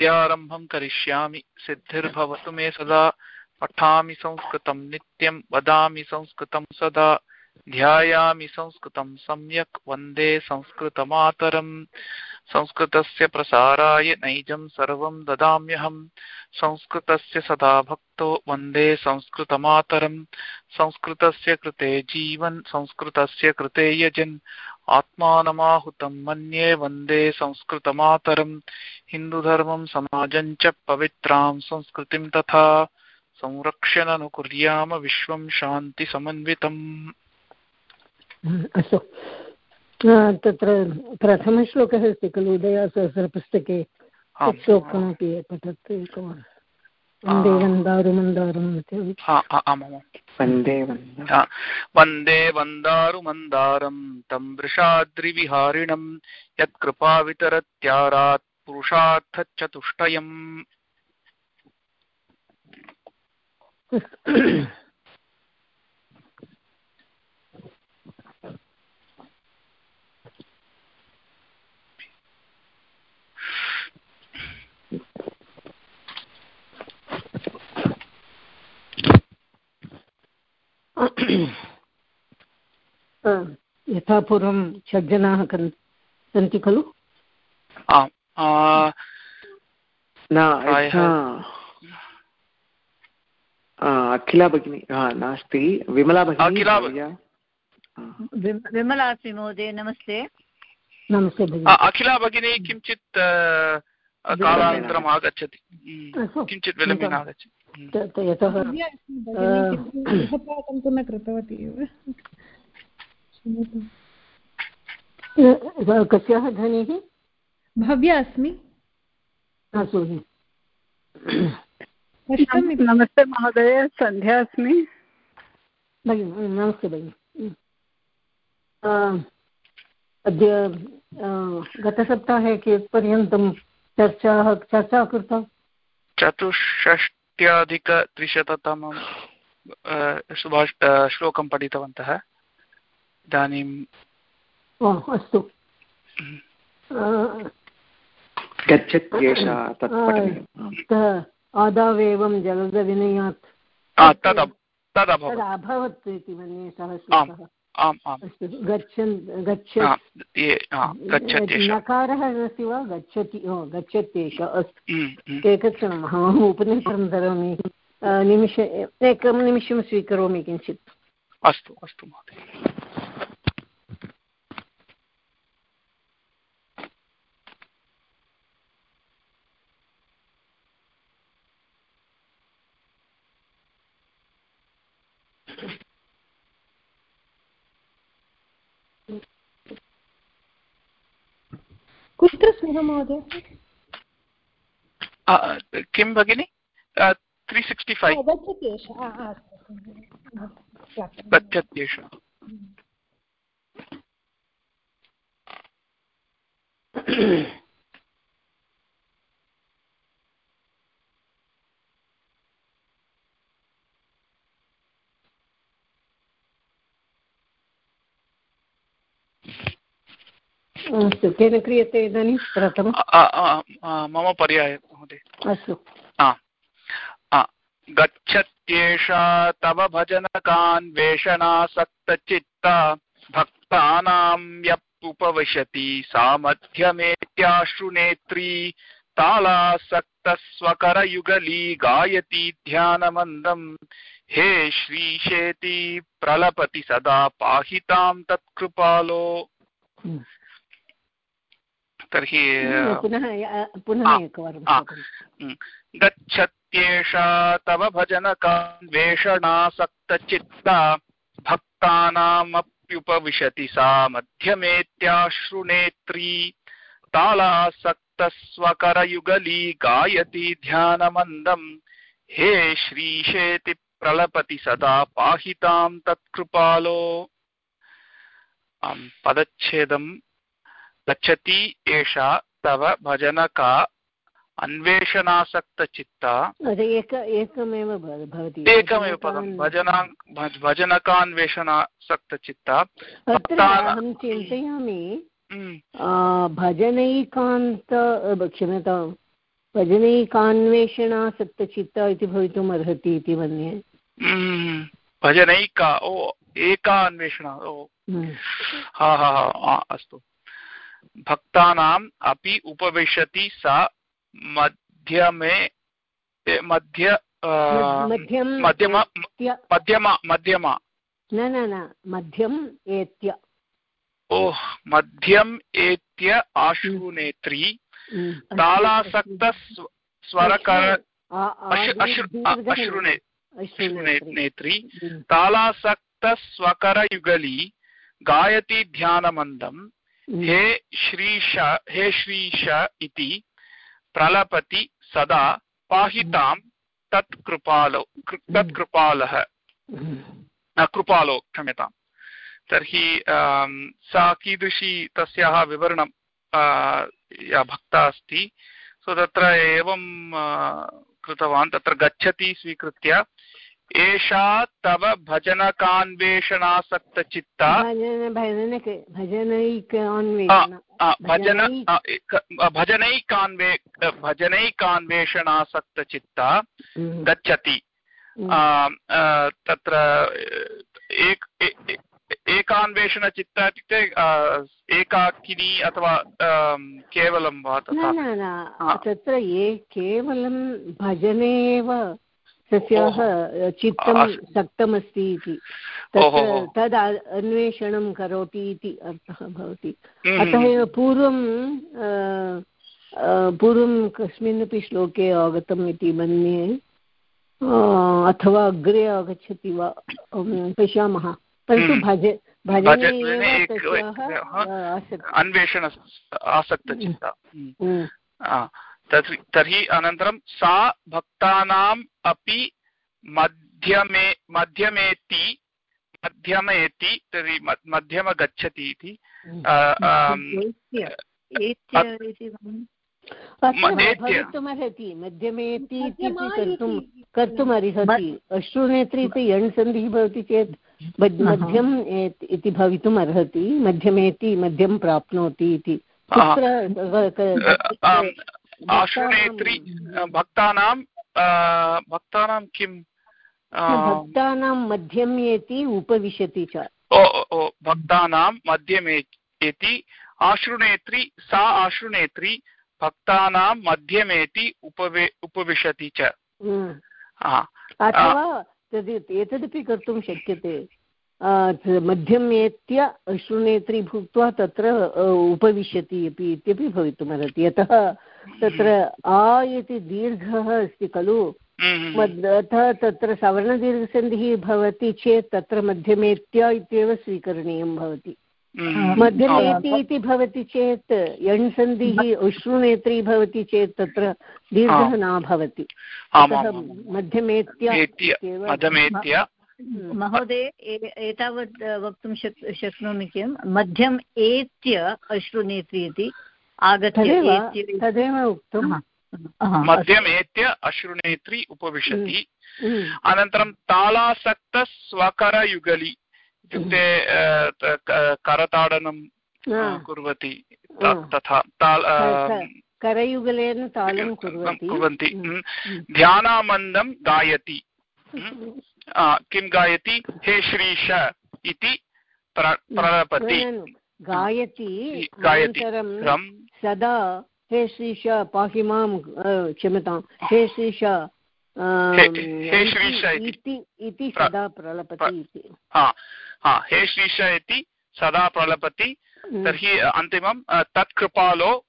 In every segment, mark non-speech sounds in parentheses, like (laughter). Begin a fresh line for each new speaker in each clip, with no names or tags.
विद्यारम्भं करिष्यामि। सिद्धिर्भवतु मे सदा। पठामि संस्कृतं नित्यं। वदामि संस्कृतं सदा। ध्यायामि संस्कृतं सम्यक्। वंदे संस्कृतमातरम्। संस्कृतस्य प्रसाराय नैजं सर्वं ददाम्यहम् संस्कृतस्य सदा भक्तो। वंदे संस्कृतमातरम्। संस्कृतस्य कृते जीवन्। संस्कृतस्य कृते यजन्। आत्मानमाहुतं मन्ये वंदे संस्कृतमातरम् हिन्दुधर्मं समाजं च पवित्रां संस्कृतिं तथा संरक्षणनुकुर्याम विश्वं शान्तिसमन्वितम्
अस्तु। तत्र प्रथमश्लोकः अस्ति खलु उदयासहस्रपुस्तके श्लोकमपि पठतु एकवारं
वंदे वन्दारुमन्दारं तं वृषाद्रिविहारिणं यत्कृपावितरत्यारात् पुरुषार्थचतुष्टयम्
यथा पूर्वं षड्जनाः सन्ति खलु?
अखिला भगिनी नास्ति विमला भगिनी
विमला अस्मि महोदय नमस्ते।
नमस्ते
अखिला भगिनी किञ्चित् कालानन्तरम् आगच्छति। किञ्चित् विलम्बेन आगच्छति।
यतः
न कृतवती
एव। कस्याः ध्वनिः?
भव्या अस्मि।
नमस्ते महोदय सन्ध्या अस्मि।
भगिनि नमस्ते भगिनि। अद्य गतसप्ताहे कियत्पर्यन्तं चर्चाः चर्चा कृता।
चतुष्षष् षष्ट्यधिकत्रिशततमं सुभाष श्लोकं पठितवन्तः। इदानीं
अस्तु। आदावेवं जलदविनयात्। तदभवत्। इति मन्ये सः श्लोकः।
आम् आम्।
अस्तु गच्छन् गच्छति। नकारः अस्ति वा? गच्छति गच्छत्येष अस्तु। एकक्षणम् अहम् उपनिषदं करोमि निमिष एकं निमिषं स्वीकरोमि किञ्चित्।
अस्तु अस्तु महोदय।
कुत्र स्मः महोदय।
किं भगिनि? त्री सिक्स्टि फैव् गच्छति एषः
अस्तु केन क्रियते इदानीं प्रथमं
मम पर्याय महोदय।
अस्तु।
गच्छत्येषा तव भजनकान्वेषणासक्तचित्ता भक्तानां यप्युपविशति सा मध्यमेत्याश्रुनेत्री तालासक्तस्वकरयुगली गायति ध्यानमन्दम् हे श्रीशेति प्रलपति सदा पाहितां तत्कृपालो। हम्म। तर्हि
पुनः पुनः एकवारं
गच्छत्येषा तव भजनकान्वेषणासक्तचित्ता भक्तानामप्युपविशति सा मध्यमेत्याश्रुनेत्री तालासक्तस्वकरयुगली गायति ध्यानमन्दम्। हे श्रीशेति प्रलपति सदा पाहितां तत्कृपालो। पदच्छेदम्। गच्छति एषा तव भजनका अन्वेषणासक्तचित्ता।
एक एकमेव भवति।
एकमेव पदं भजना भजनकान्वेषणासक्तचित्ता।
अहं चिन्तयामि भजनैकान्त क्षम्यतां भजनैकान्वेषणासक्तचित्ता इति भवितुम् अर्हति इति मन्ये।
भजनैका ओ एका अन्वेषणा ओ हा हा हा अस्तु। भक्तानाम् अपि उपविशति सा मध्यमे मध्य मध्यमा मध्यमा मध्यमा
न न न मध्यम् एत्य।
ओह् मध्यम् एत्य आशुनेत्री तालासक्त स्वरकर अश्रुनेत्री तालासक्तस्वकरयुगली गायति ध्यानमन्दम् हे श्रीश हे श्रीश इति प्रलपति सदा पाहितां तत्कृपालो तत्कृपालः कृपालो। क्षम्यताम्। तर्हि सा कीदृशी तस्याः विवरणं या भक्ता अस्ति सो तत्र एवं कृतवान् तत्र गच्छति स्वीकृत्य एषा तव भजनकान्वेषणासक्तचित्ता। भजन भजनैकान्वे भजनैकान्वेषणासक्तचित्ता हम्म। गच्छति। हम्म। तत्र एक एकान्वेषणचित्ता इत्युक्ते एकाकिनी अथवा केवलं वा
तथा। तत्र ये केवलं भजने एव तस्याः चित्तं सक्तमस्ति इति। तद् अन्वेषणं करोति इति अर्थः भवति। हम्म, अतः एव हम्म। पूर्वं पूर्वं कस्मिन्नपि श्लोके आगतम् इति मन्ये अथवा अग्रे आगच्छति वा पश्यामः। परन्तु हम्म। भज भजने
अन्वेषण आसक्तचिन्ता तर्हि अनन्तरं सा भक्तानाम् अपि मध्यमे मध्यमेति मध्यमेति तर्हि मध्यम गच्छति इति।
मध्यमेति कर्तुं अश्रुनेत्री इति यण् सन्धिः भवति चेत् मध्यम् इति भवितुम् अर्हति मध्यमेति मध्यं प्राप्नोति इति।
आशुनेत्री भक्तानां भक्तानां किं?
भक्तानां मध्यमेति उपविशति च।
ओ ओ भक्तानां मध्यमेति आश्रुनेत्री सा आश्रुनेत्री भक्तानां मध्यमेति उपवे उपविशति च।
अथवा एतदपि कर्तुं शक्यते। मध्यमेत्य अश्रुनेत्री भूत्वा तत्र उपविशति अपि इत्यपि भवितुमर्हति। यतः तत्र आ इति दीर्घः अस्ति खलु। अतः तत्र सवर्णदीर्घसन्धिः भवति चेत् तत्र मध्यमेत्य इत्येव स्वीकरणीयं भवति। मध्यमेति इति भवति चेत् यण् सन्धिः उष्णुनेत्री भवति चेत् तत्र दीर्घः न भवति। मध्यमेत्य
महोदय एतावत् वक्तुं शक् शक्नोमि किं? मध्यम् एत्य अश्रुनेत्री इति आगत्य
तदेव उक्तं
मध्यमेत्य अश्रुनेत्री उपविशति। अनन्तरं तालासक्तस्वकरयुगली इत्युक्ते करताडनं कुर्वति। तथा
करयुगलेन तालं
कुर्वन्ति। ध्यानामन्दं गायति। किं गायति? हे श्रीश इति प्रलपति।
गायति गायति। सदा हे श्रीश पाहि माँ क्षम्यतां हे श्रीश
हे श्रीश
इति सदा प्रलपति इति।
हे श्रीश इति सदा प्रलपति। हम्म। तर्हि अन्तिमं तत्कृपालो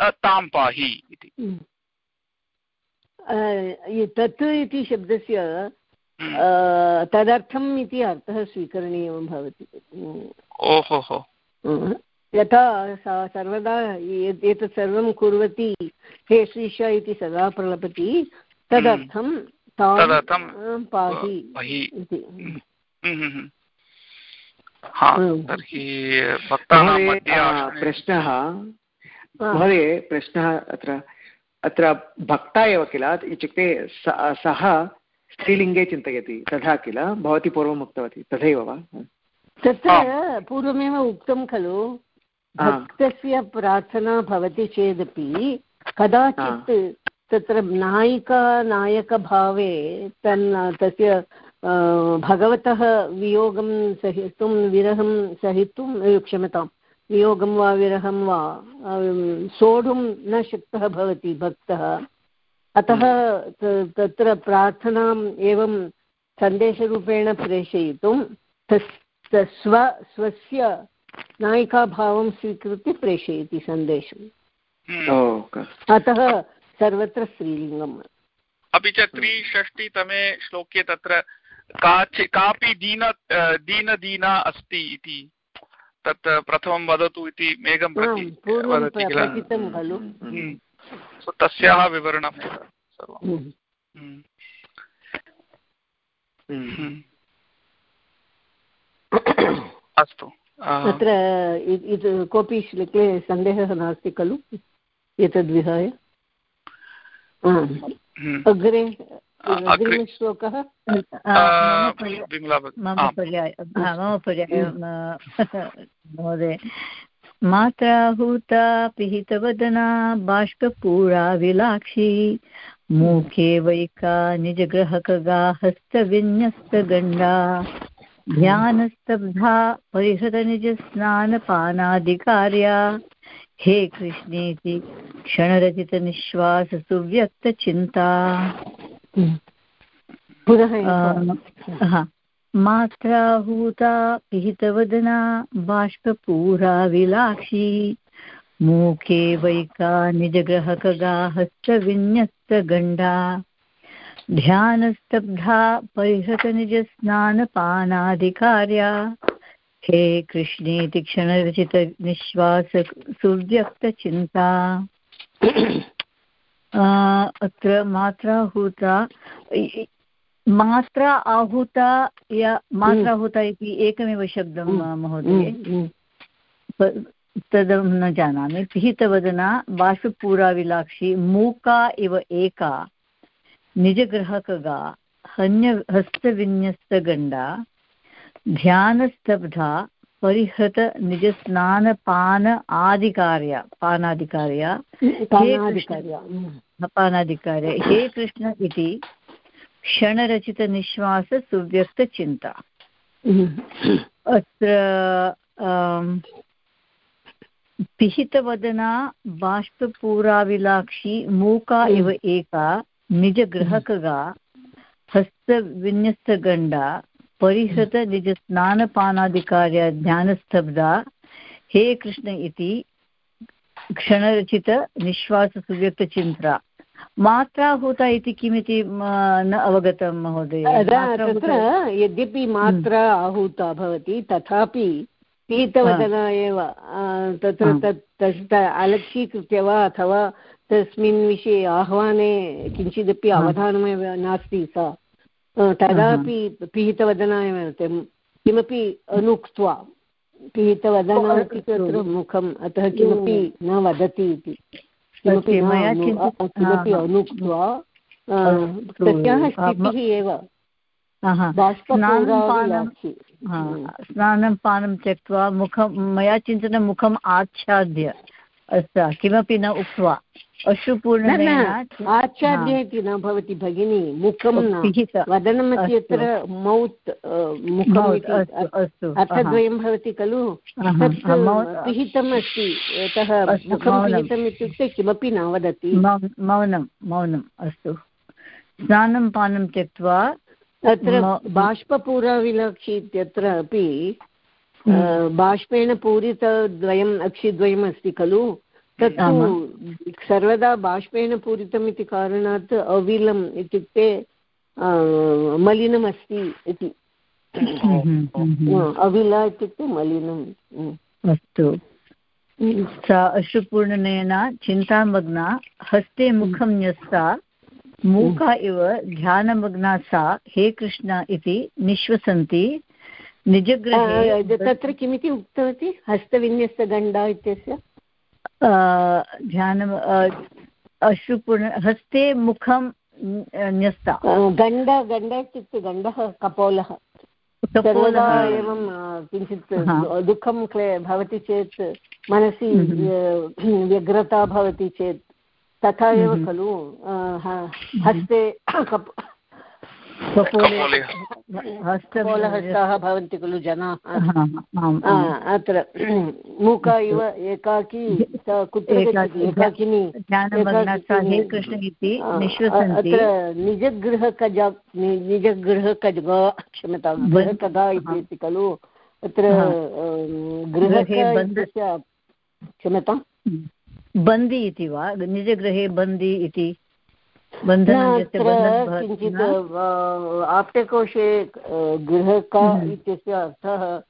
तां पाहि इति। हम्म।
तत् इति शब्दस्य हम्म। तदर्थम् इति अर्थः स्वीकरणीयं भवति। यथा सा सर्वदा एतत् सर्वं कुर्वती हे श्रीश इति सदा प्रलपति तदर्थं तां पाहि इति।
प्रश्नः। महोदय प्रश्नः अत्र। अत्र भक्ता एव किल? इत्युक्ते सः स्त्रीलिङ्गे चिन्तयति तथा किल? भवती पूर्वम् उक्तवती तथैव वा?
तत्र पूर्वमेव उक्तं खलु। भक्तस्य प्रार्थना भवति चेदपि कदाचित् तत्र नायिका नायकभावे तन् तस्य भगवतः वियोगं सहितुं विरहं सहितुं क्षम्यतां वियोगं वा विरहं वा सोढुं न शक्तः भवति भक्तः। अतः तत्र प्रार्थनाम् एवं सन्देशरूपेण प्रेषयितुं स्व स्वस्य नायिकाभावं स्वीकृत्य प्रेषयति सन्देशम्
हम्म।
अतः सर्वत्र स्त्रीलिङ्गम्
अपि च त्रिषष्टितमे श्लोके तत्र काचि कापि दीन दीनदीना अस्ति इति। तत् प्रथमं वदतु इति मेघं प्रति वदति किल?
खलु।
हम्म। तस्याः विवरणम् सर्वं। हम्म। अस्तु।
अत्र कोऽपि श्लोके सन्देहः नास्ति खलु? एतद्विहाय? हम्म। अग्रे अग्रिमश्लोकः
मम पर्याय मम पर्याय (laughs) महोदय। मात्राहूता पिहितवदना बाष्पपूरा विलाक्षी। मुखे वैका निजग्रहकगा हस्तविन्यस्तगण्डा। ध्यानस्तब्धा परिहृतनिजस्नानपानादिकार्या हे कृष्णेति क्षणरचितनिःश्वाससुव्यक्तचिन्ता। मात्राहूता पिहितवदना बाष्पपूरा विलाक्षी मूके वैका निजग्रहकगाहस्तविन्यस्तगण्डा ध्यानस्तब्धा परिहृतनिजस्नानपानादिकार्या। हे कृष्णेति क्षणरचितनिःश्वास सुव्यक्तचिन्ता (coughs) अत्र मात्राहूता मात्रा आहूता या मात्राहूता इति एकमेव शब्दं
हम्म,
महोदय।
हम्म, हम्म।
तदहं न जानामि। पिहितवदना बाष्पूराविलाक्षी मूका इव एका निजग्रहकगा हन्य हस्तविन्यस्तगण्डा ध्यानस्तब्धा परिहृत निजस्नानपान आदिकार्य पानादिकार्य पानादिकार्य (laughs) हे कृष्ण इति क्षणरचितनिःश्वाससुव्यक्तचिन्ता अत्र पिहितवदना बाष्पपूराविलाक्षी मूका इव एका निजगृहकगा हस्तविन्यस्तगण्डा परिहृत निजस्नानपानादिकार्य ध्यानस्तब्धा हे कृष्ण इति क्षणरचित निःश्वाससुव्यक्तचिन्त्रा मात्राहूता इति किमिति न अवगतं महोदय।
तत्र यद्यपि मात्रा आहूता भवति तथापि पीतवदना एव तत्र तत् अलक्षीकृत्य वा अथवा तस्मिन् विषये आह्वाने किञ्चिदपि अवधानमेव नास्ति सा। तदापि पिहितवदना एव किमपि अनुक्त्वा। पिहितवदना इति तत्र मुखम् अतः किमपि न वदति इति। किमपि किमपि अनुक्त्वा तस्याः स्थितिः एव।
स्नानं पानं त्यक्त्वा मुखं मया चिन्तनं मुखम् आच्छाद्य। अस्तु किमपि न उक्त्वा। अश्रुपूर्णेन
आचार्य इति न भवति भगिनी मुखं (laughs) वदनम् इत्यत्र मौत् मुखम् अर्थद्वयं भवति खलु? तत् पिहितम् अस्ति यतः मुखं पिहितम् इत्युक्ते किमपि न वदति।
मौनं मौनम् अस्तु। स्नानं पानं त्यक्त्वा
तत्र बाष्पपूराविलक्षि इत्यत्र अपि बाष्पेण पूरितद्वयम् अक्षिद्वयम् अस्ति खलु? तत्तु सर्वदा बाष्पेण पूरितम् इति कारणात् अविलम् इत्युक्ते मलिनमस्ति इति। अविला इत्युक्ते मलिनम्।
अस्तु। सा अश्रुपूर्णनयन चिन्तामग्ना हस्ते मुखं न्यस्ता मूका इव ध्यानमग्ना सा हे कृष्ण इति निश्वसन्ति निजगृहे
तत्र किमिति उक्तवती? हस्तविन्यस्तगण्डा इत्यस्य?
ध्यानम् अश्रुपूर्ण हस्ते मुखं न्यस्ता।
गण्ड गण्ड इत्युक्ते गण्डः कपोलः। सर्वदा एवं किञ्चित् दुःखं क्ले भवति चेत् मनसि व्यग्रता भवति चेत्। तथा एव खलु हस्ते हस्तबोलहस्ताः भवन्ति खलु जनाः। अत्र (clears throat) मूक इव एकाकी कुत्र एकाकिनी। अत्र निजगृहकज निजगृहकज क्षम्यतां गृहकदा इति खलु। अत्र गृहस्य क्षम्यतां।
बन्दी इति वा? निजगृहे बन्दी इति?
किञ्चित् आप्तकोशे गृहका हम्म। इत्यस्य अर्थः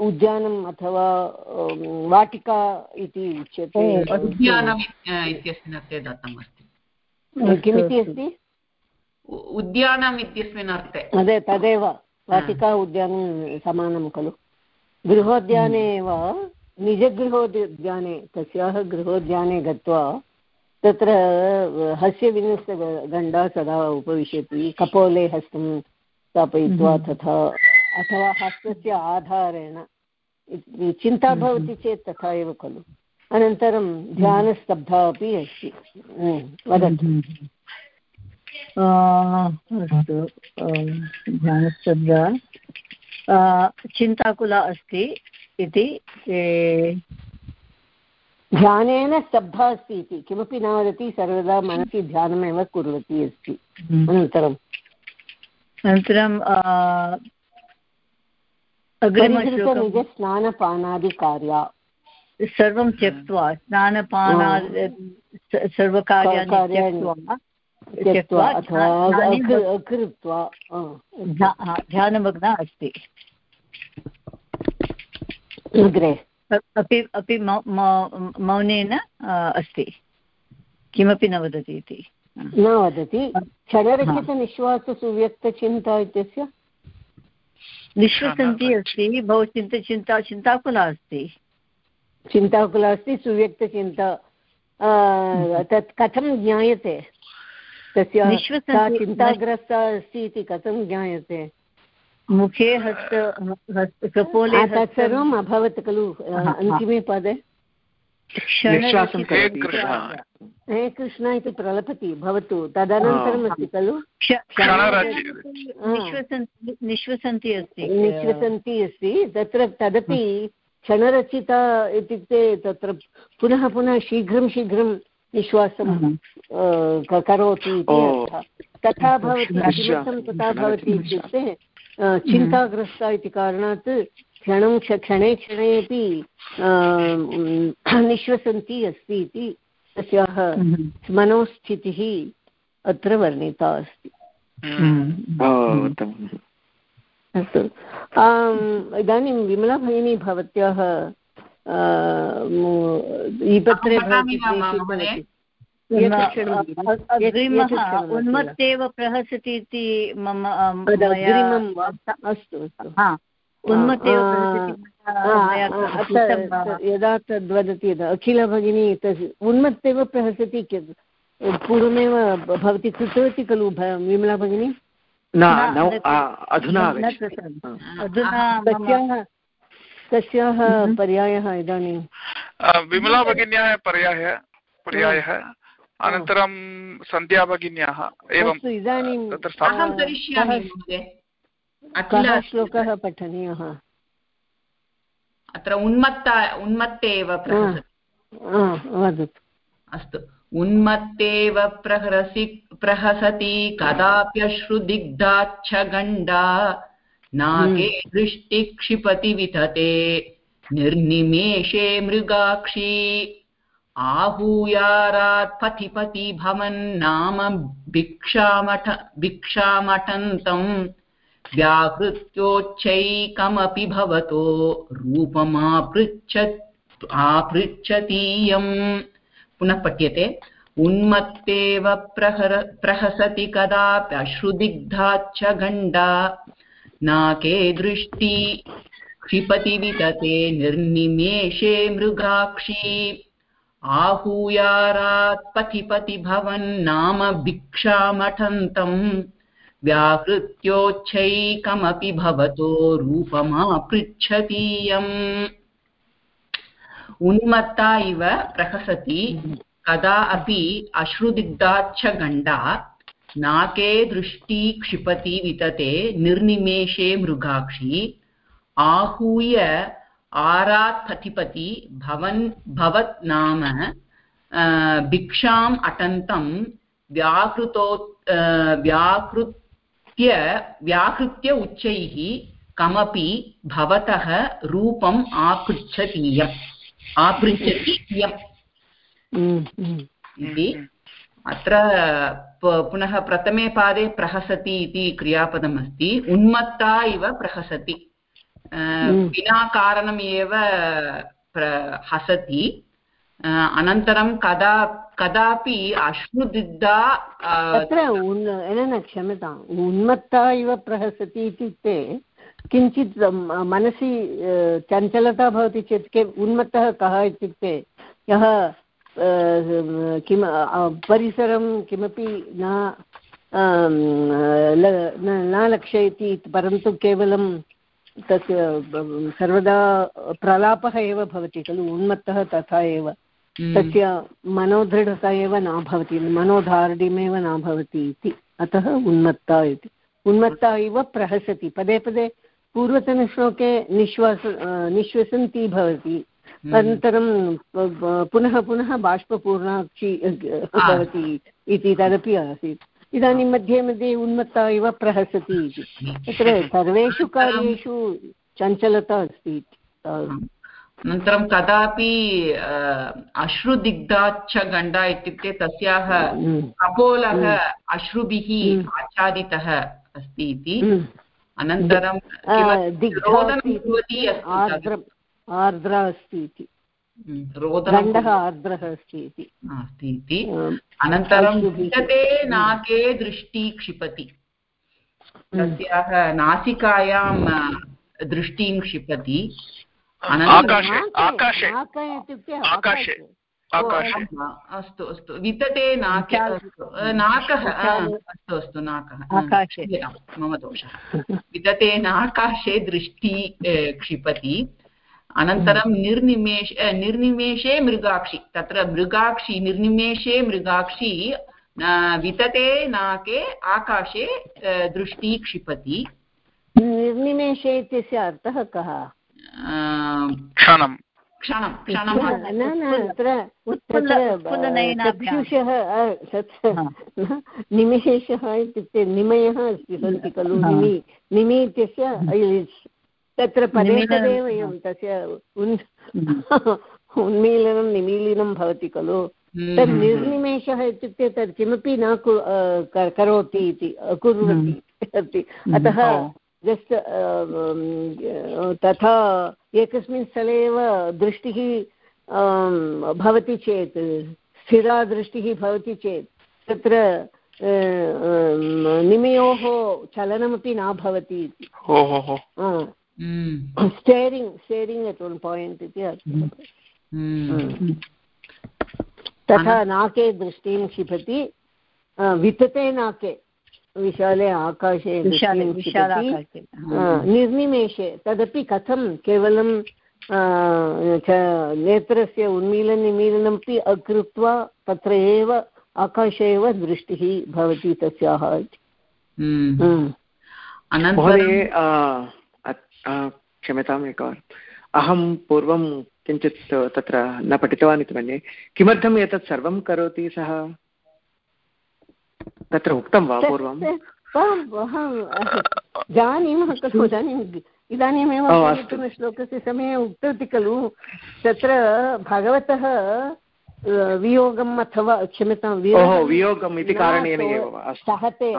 उद्यानम् अथवा वाटिका इति उच्यते। किमिति अस्ति
उद्यानम् इत्यस्मिन् अर्थे।
अదే तदेव। वाटिका उद्यानं समानं खलु। गृहोद्याने एव निजगृहोद्याने तस्याः गृहोद्याने गत्वा तत्र हस्यविन्यस्तगण्डा सदा उपविशति कपोले हस्तं स्थापयित्वा हम्म। तथा अथवा हस्तस्य आधारेण चिन्ता हम्म। भवति चेत् तथा एव खलु अनन्तरं हम्म। ध्यानस्तब्धा अपि अस्ति वदतु
अस्तु ध्यानस्तब्धा चिन्ताकुला अस्ति इति
ध्यानेन स्तब्धा अस्ति इति। किमपि न वदति सर्वदा मनसि ध्यानमेव कुर्वती अस्ति। हम्म। अनन्तरं? निजस्नानपानादिकार्या
सर्वं त्यक्त्वा स्नानपाना सर्वकार्याणि
त्यक्त्वा अकृत्वा
ध्यानमग्ना अस्ति।
अग्रे।
अपि अपि मौनेन अस्ति। किमपि न वदति इति।
न वदति। क्षणरचितनिश्वाससुव्यक्तचिन्ता इत्यस्य?
निश्वसन्ति अस्ति बहु चिन्त चिन्ता चिन्ताकुला अस्ति।
चिन्ताकुला अस्ति सुव्यक्तचिन्ता। तत् कथं ज्ञायते? तस्य चिन्ताग्रस्ता अस्ति इति कथं ज्ञायते?
मुखे हस्त हस्त कपोले
तत् सर्वम् अभवत् खलु अन्तिमे पदे? हे कृष्ण। इति प्रलपति भवतु। तदनन्तरम् अस्ति खलु?
निश्वसन्ति अस्ति
निश्वसन्ति अस्ति। तत्र तदपि क्षणरचिता इत्युक्ते तत्र पुनः पुनः शीघ्रं शीघ्रं निश्वासं करोति इति तथा भवति। किमर्थं तथा भवति इत्युक्ते चिन्ताग्रस्ता इति कारणात् क्षणं क्षणे क्षणे अपि निःश्वसन्ती अस्ति इति तस्याः मनोस्थितिः अत्र वर्णिता अस्ति। अस्तु। इदानीं विमला भगिनी भवत्याः ईपत्रे भवति
अग्रिमः उन्मत्तेव प्रहसति इति मम
अस्तु उन्मत्तेव यदा तद् वदति अखिल भगिनी तस् उन्मत्तेव प्रहसति पूर्वमेव भवती कृतवती खलु विमला भगिनी?
अधुना
तस्याः तस्याः पर्यायः इदानीं?
विमला भगिन्याः पर्यायः पर्यायः। अनन्तरं सन्ध्या भगिन्याः एवं
तत्र श्लोकः पठनीयः?
अत्र उन्मत्ता उन्मत्ते एव
वदतु।
अस्तु। उन्मत्तेव प्रहरसि प्रहसति कदाप्यश्रुदिग्धाच्छ गण्डा नागे हम्म। दृष्टिक्षिपति वितते। निर्निमेषे मृगाक्षी। आहूयारात् पथि पथि भवन्नाम भिक्षामठ भिक्षामठन्तं व्याहृत्योच्चैकमपि भवतो रूपमापृच्छत्, आपृच्छतीयम्। पुनः पठ्यते। उन्मत्तेव प्रहर, प्रहसति कदाप्यश्रुदिग्धाच्च गण्डा नाके दृष्टि, क्षिपति वितते, निर्निमेषे मृगाक्षी। आहूयारात् पथि पथि भवन्नाम भिक्षामठन्तम् व्याहृत्योच्छैकमपि भवतो रूपमापृच्छतीयम्। उन्मत्ता इव प्रहसति, कदा अपि अश्रुदिग्धाच्च गण्डा नाके दृष्टि क्षिपति वितते निर्निमेषे मृगाक्षी। आहूय आरात् पथिपति भवन् भवत् नाम भिक्षाम् अटन्तं व्याकृतो व्याकृत्य व्याकृत्य उच्चैः कमपि भवतः रूपम् आकृच्छतीयम् आपृच्छति इयम्
हम्म, हम्म।
इति अत्र पुनः प्रथमे पादे प्रहसति इति क्रियापदमस्ति उन्मत्ता इव प्रहसति। विना कारणम् एव हसति। अनन्तरं कदा कदापि अश्रुदिग्धा
तत्र न क्षम्यताम् उन्मत्ता इव प्रहसति इत्युक्ते किञ्चित् मनसि चञ्चलता भवति चेत् के उन्मत्तः कः इत्युक्ते यः किं परिसरं किमपि न न लक्षयति परन्तु केवलं तस्य सर्वदा प्रलापः एव भवति खलु उन्मत्तः तथा एव। हम्म। तस्य मनोदृढता एव न भवति मनोधार्ढ्यमेव न भवति इति। अतः उन्मत्ता इति। उन्मत्ता इव प्रहसति। पदे पदे पूर्वतनश्लोके निश्वास निश्वसन्ती भवति। हम्म। अनन्तरं पुनः पुनः बाष्पपूर्णाक्षी भवति इति तदपि आसीत्। इदानीं मध्ये मध्ये उन्मत्ता इव प्रहसति इति। तत्र सर्वेषु कार्येषु चञ्चलता अस्ति
अनन्तरं कदापि अश्रुदिग्धाच्च गण्डा इत्युक्ते तस्याः हम्म। कपोलः हम्म। अश्रुभिः आच्छादितः अस्ति इति। अनन्तरं
आर्द्रा अस्ति इति। गण्डः आर्द्रः अस्ति इति।
अस्ति इति। अनन्तरं वितते नाके दृष्टि क्षिपति। तस्याः नासिकायां दृष्टिं क्षिपति। अस्तु अस्तु। वितते नाकः अस्तु अस्तु नाकः। मम दोषः। वितते नाकाशे दृष्टि क्षिपति। अनन्तरं निर्निमेष निर्निमेषे मृगाक्षि। तत्र मृगाक्षि निर्निमेषे मृगाक्षि वितते नाके आकाशे दृष्टि क्षिपति।
निर्निमेषे इत्यस्य अर्थः कः?
क्षणं
क्षणं क्षणं
न न अत्र चक्षुषः निमेषः इत्युक्ते निमयः अस्ति सन्ति खलु निमि निमि इत्यस्य तत्र पदे पदे वयं तस्य उन्मीलनं निमीलनं भवति खलु। तत् निर्निमेषः इत्युक्ते तत् किमपि न करोति इति कुर्वति अतः जस्ट् तथा एकस्मिन् स्थले एव दृष्टिः भवति चेत् स्थिरा दृष्टिः भवति चेत् तत्र निमयोः चलनमपि न भवति इति। Steering steering at one point इति तथा नाके दृष्टिं क्षिपति वितते नाके विशाले आकाशे निर्निमेषे तदपि कथं केवलं नेत्रस्य उन्मीलननिमीलनमपि अकृत्वा तत्र एव आकाशे एव दृष्टिः भवति तस्याः
क्षम्यताम् एकवारम्। अहं पूर्वं किञ्चित् तत्र न पठितवान् इति मन्ये। किमर्थम् एतत् सर्वं करोति सः? तत्र उक्तं वा पूर्वं
जानीमः खलु इदानीम् इदानीमेव श्लोकस्य समये उक्तवती खलु। तत्र भगवतः वियोगम् अथवा क्षम्यतां
वियोगम् इति कारणेन एव
सहते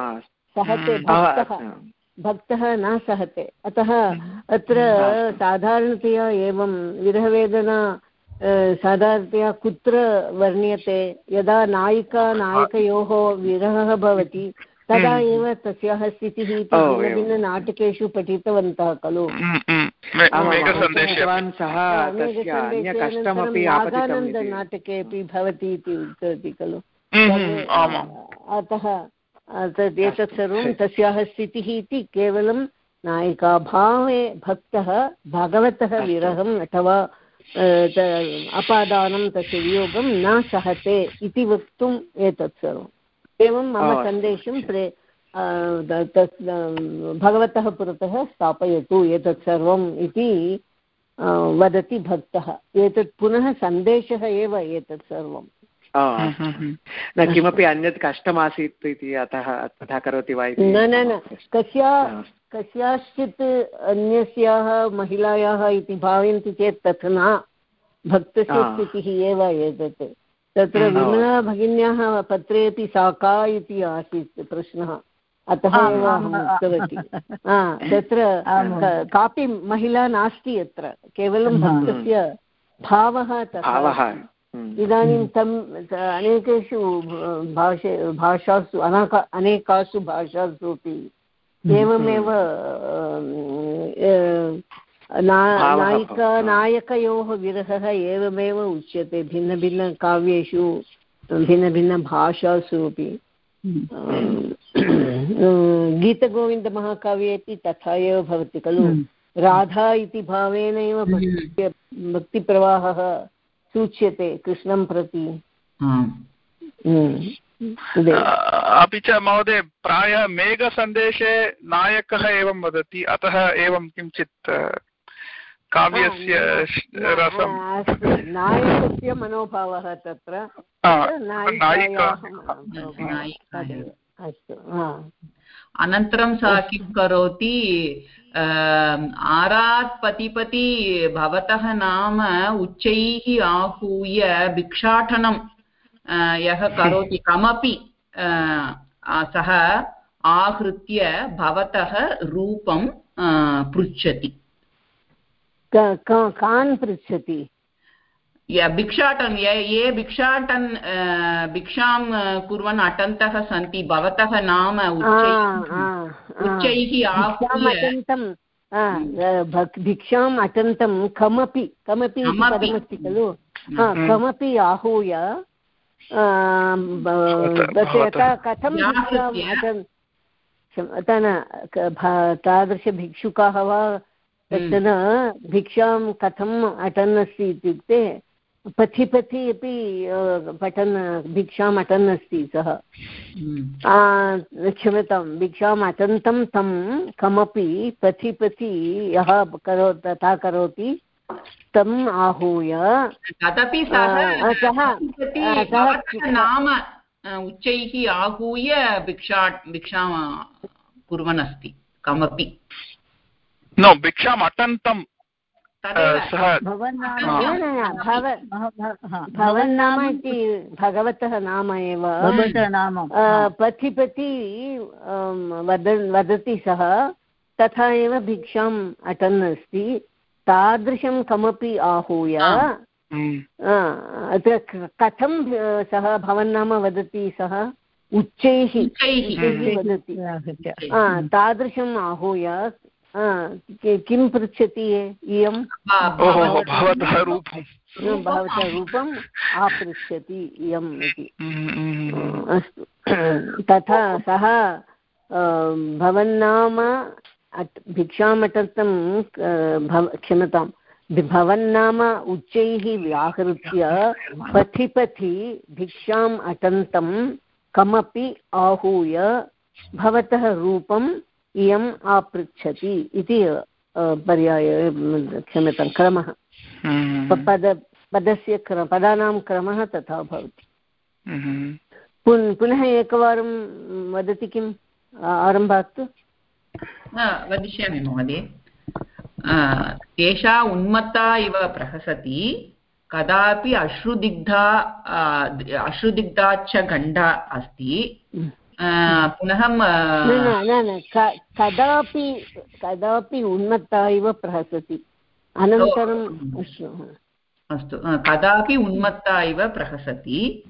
सहते भक्तः। भक्तः न सहते। अतः अत्र साधारणतया एवं विरहवेदना साधारणतया कुत्र वर्ण्यते यदा नायिका नायकयोः विरहः भवति तदा हम्म। एव तस्याः स्थितिः इति भिन्नभिन्ननाटकेषु पठितवन्तः खलु। नागानन्दनाटके अपि भवति इति उक्तवती खलु। हम्म, अतः एतत् सर्वं (laughs) तस्याः स्थितिः इति केवलं नायिकाभावे भक्तः भगवतः विरहम् अथवा अपादानं तस्य वियोगं न सहते इति वक्तुम् एतत् सर्वम् एवं मम सन्देशं प्रे तत् भगवतः पुरतः स्थापयतु एतत् सर्वम् इति वदति भक्तः। एतत् पुनः सन्देशः एव एतत् सर्वम्
न किमपि अन्यत् कष्टमासीत् इति अतः तथा करोति वा
न न न. कस्या कस्याश्चित् अन्यस्याः महिलायाः इति भावयन्ति चेत् तत् न भक्तस्य स्थितिः एव एतत्। तत्र विमला भगिन्याः पत्रे अपि सा का इति आसीत् प्रश्नः। अतः एव अहम् उक्तवती। तत्र कापि महिला नास्ति अत्र। केवलं भक्तस्य भावः तथा। इदानीं तं अनेकेषु भाषे भाषासु अनाका अनेकासु भाषासु अपि एवमेव नायिका नायकयोः विरहः एवमेव उच्यते भिन्नभिन्नकाव्येषु भिन्नभिन्नभाषासु अपि। गीतगोविन्दमहाकाव्ये अपि तथा एव भवति खलु? राधा इति भावेनैव भक्ति भक्तिप्रवाहः। सूच्यते कृष्णं प्रति।
अपि च महोदय प्रायः मेघसन्देशे नायकः एवं वदति अतः एवं किञ्चित् काव्यस्य रसं
नायकस्य मनोभावः तत्र।
अस्तु अनन्तरं सा किं करोति आरात् पतिपति भवतः नाम उच्चैः आहूय भिक्षाटनं यः करोति (laughs) कमपि सः आहृत्य भवतः रूपं पृच्छति।
कान् पृच्छति?
भिक्षाटन ये भिक्षाटन् भिक्षां कुर्वन् अटन्तः सन्ति भवतः नाम उच्चैः
आहूय भिक्षाम् अटन्तं कमपि कमपि पदमस्ति खलु? कमपि आहूय कथं तादृशभिक्षुकाः वा कश्चन भिक्षां कथम् अटन् अस्ति इत्युक्ते पथि पथि अपि पठन् भिक्षाम् अटन् अस्ति सः। क्षम्यतां भिक्षाम् अटन्तं तं कमपि पथि पथि यः करो तथा करोति तम् आहूय।
तदपि नाम उच्चैः आहूय भिक्षा भिक्षां कुर्वन् अस्ति कमपि।
न भिक्षाम् अटन्तं
भवन्नाम इति भगवतः नाम एव। पथि पथि वदन् वदति सः तथा एव भिक्षाम् अटन् अस्ति। तादृशं कमपि आहूय। अत्र कथं सः भवन्नाम वदति सः? उच्चैः। वदति। तादृशम् आहूय। किं पृच्छति इयं?
भवतः रूपं
भवतः रूपम् आपृच्छति इयम् इति। अस्तु। तथा सः भवन्नाम भिक्षामटन्तं भव क्षम्यतां भवन्नाम उच्चैः व्याहृत्य पथि पथि भिक्षाम् अटन्तं कमपि आहूय भवतः रूपम् इयम् आपृच्छति इति पर्याय क्षम्यतां क्रमः हम्म। पद पदस्य क्रम पदानां क्रमः तथा भवति हम्म। पुन् पुनः एकवारं वदति किम् आरम्भात्
वदिष्यामि महोदय एषा उन्मत्ता इव प्रहसति कदापि अश्रुदिग्धा अश्रुदिग्धाच्च गण्डा अस्ति हम्म। पुनः
न न कदापि कदापि उन्मत्ता इव प्रहसति। अनन्तरम्
अस्तु। कदापि उन्मत्ता इव प्रहसति।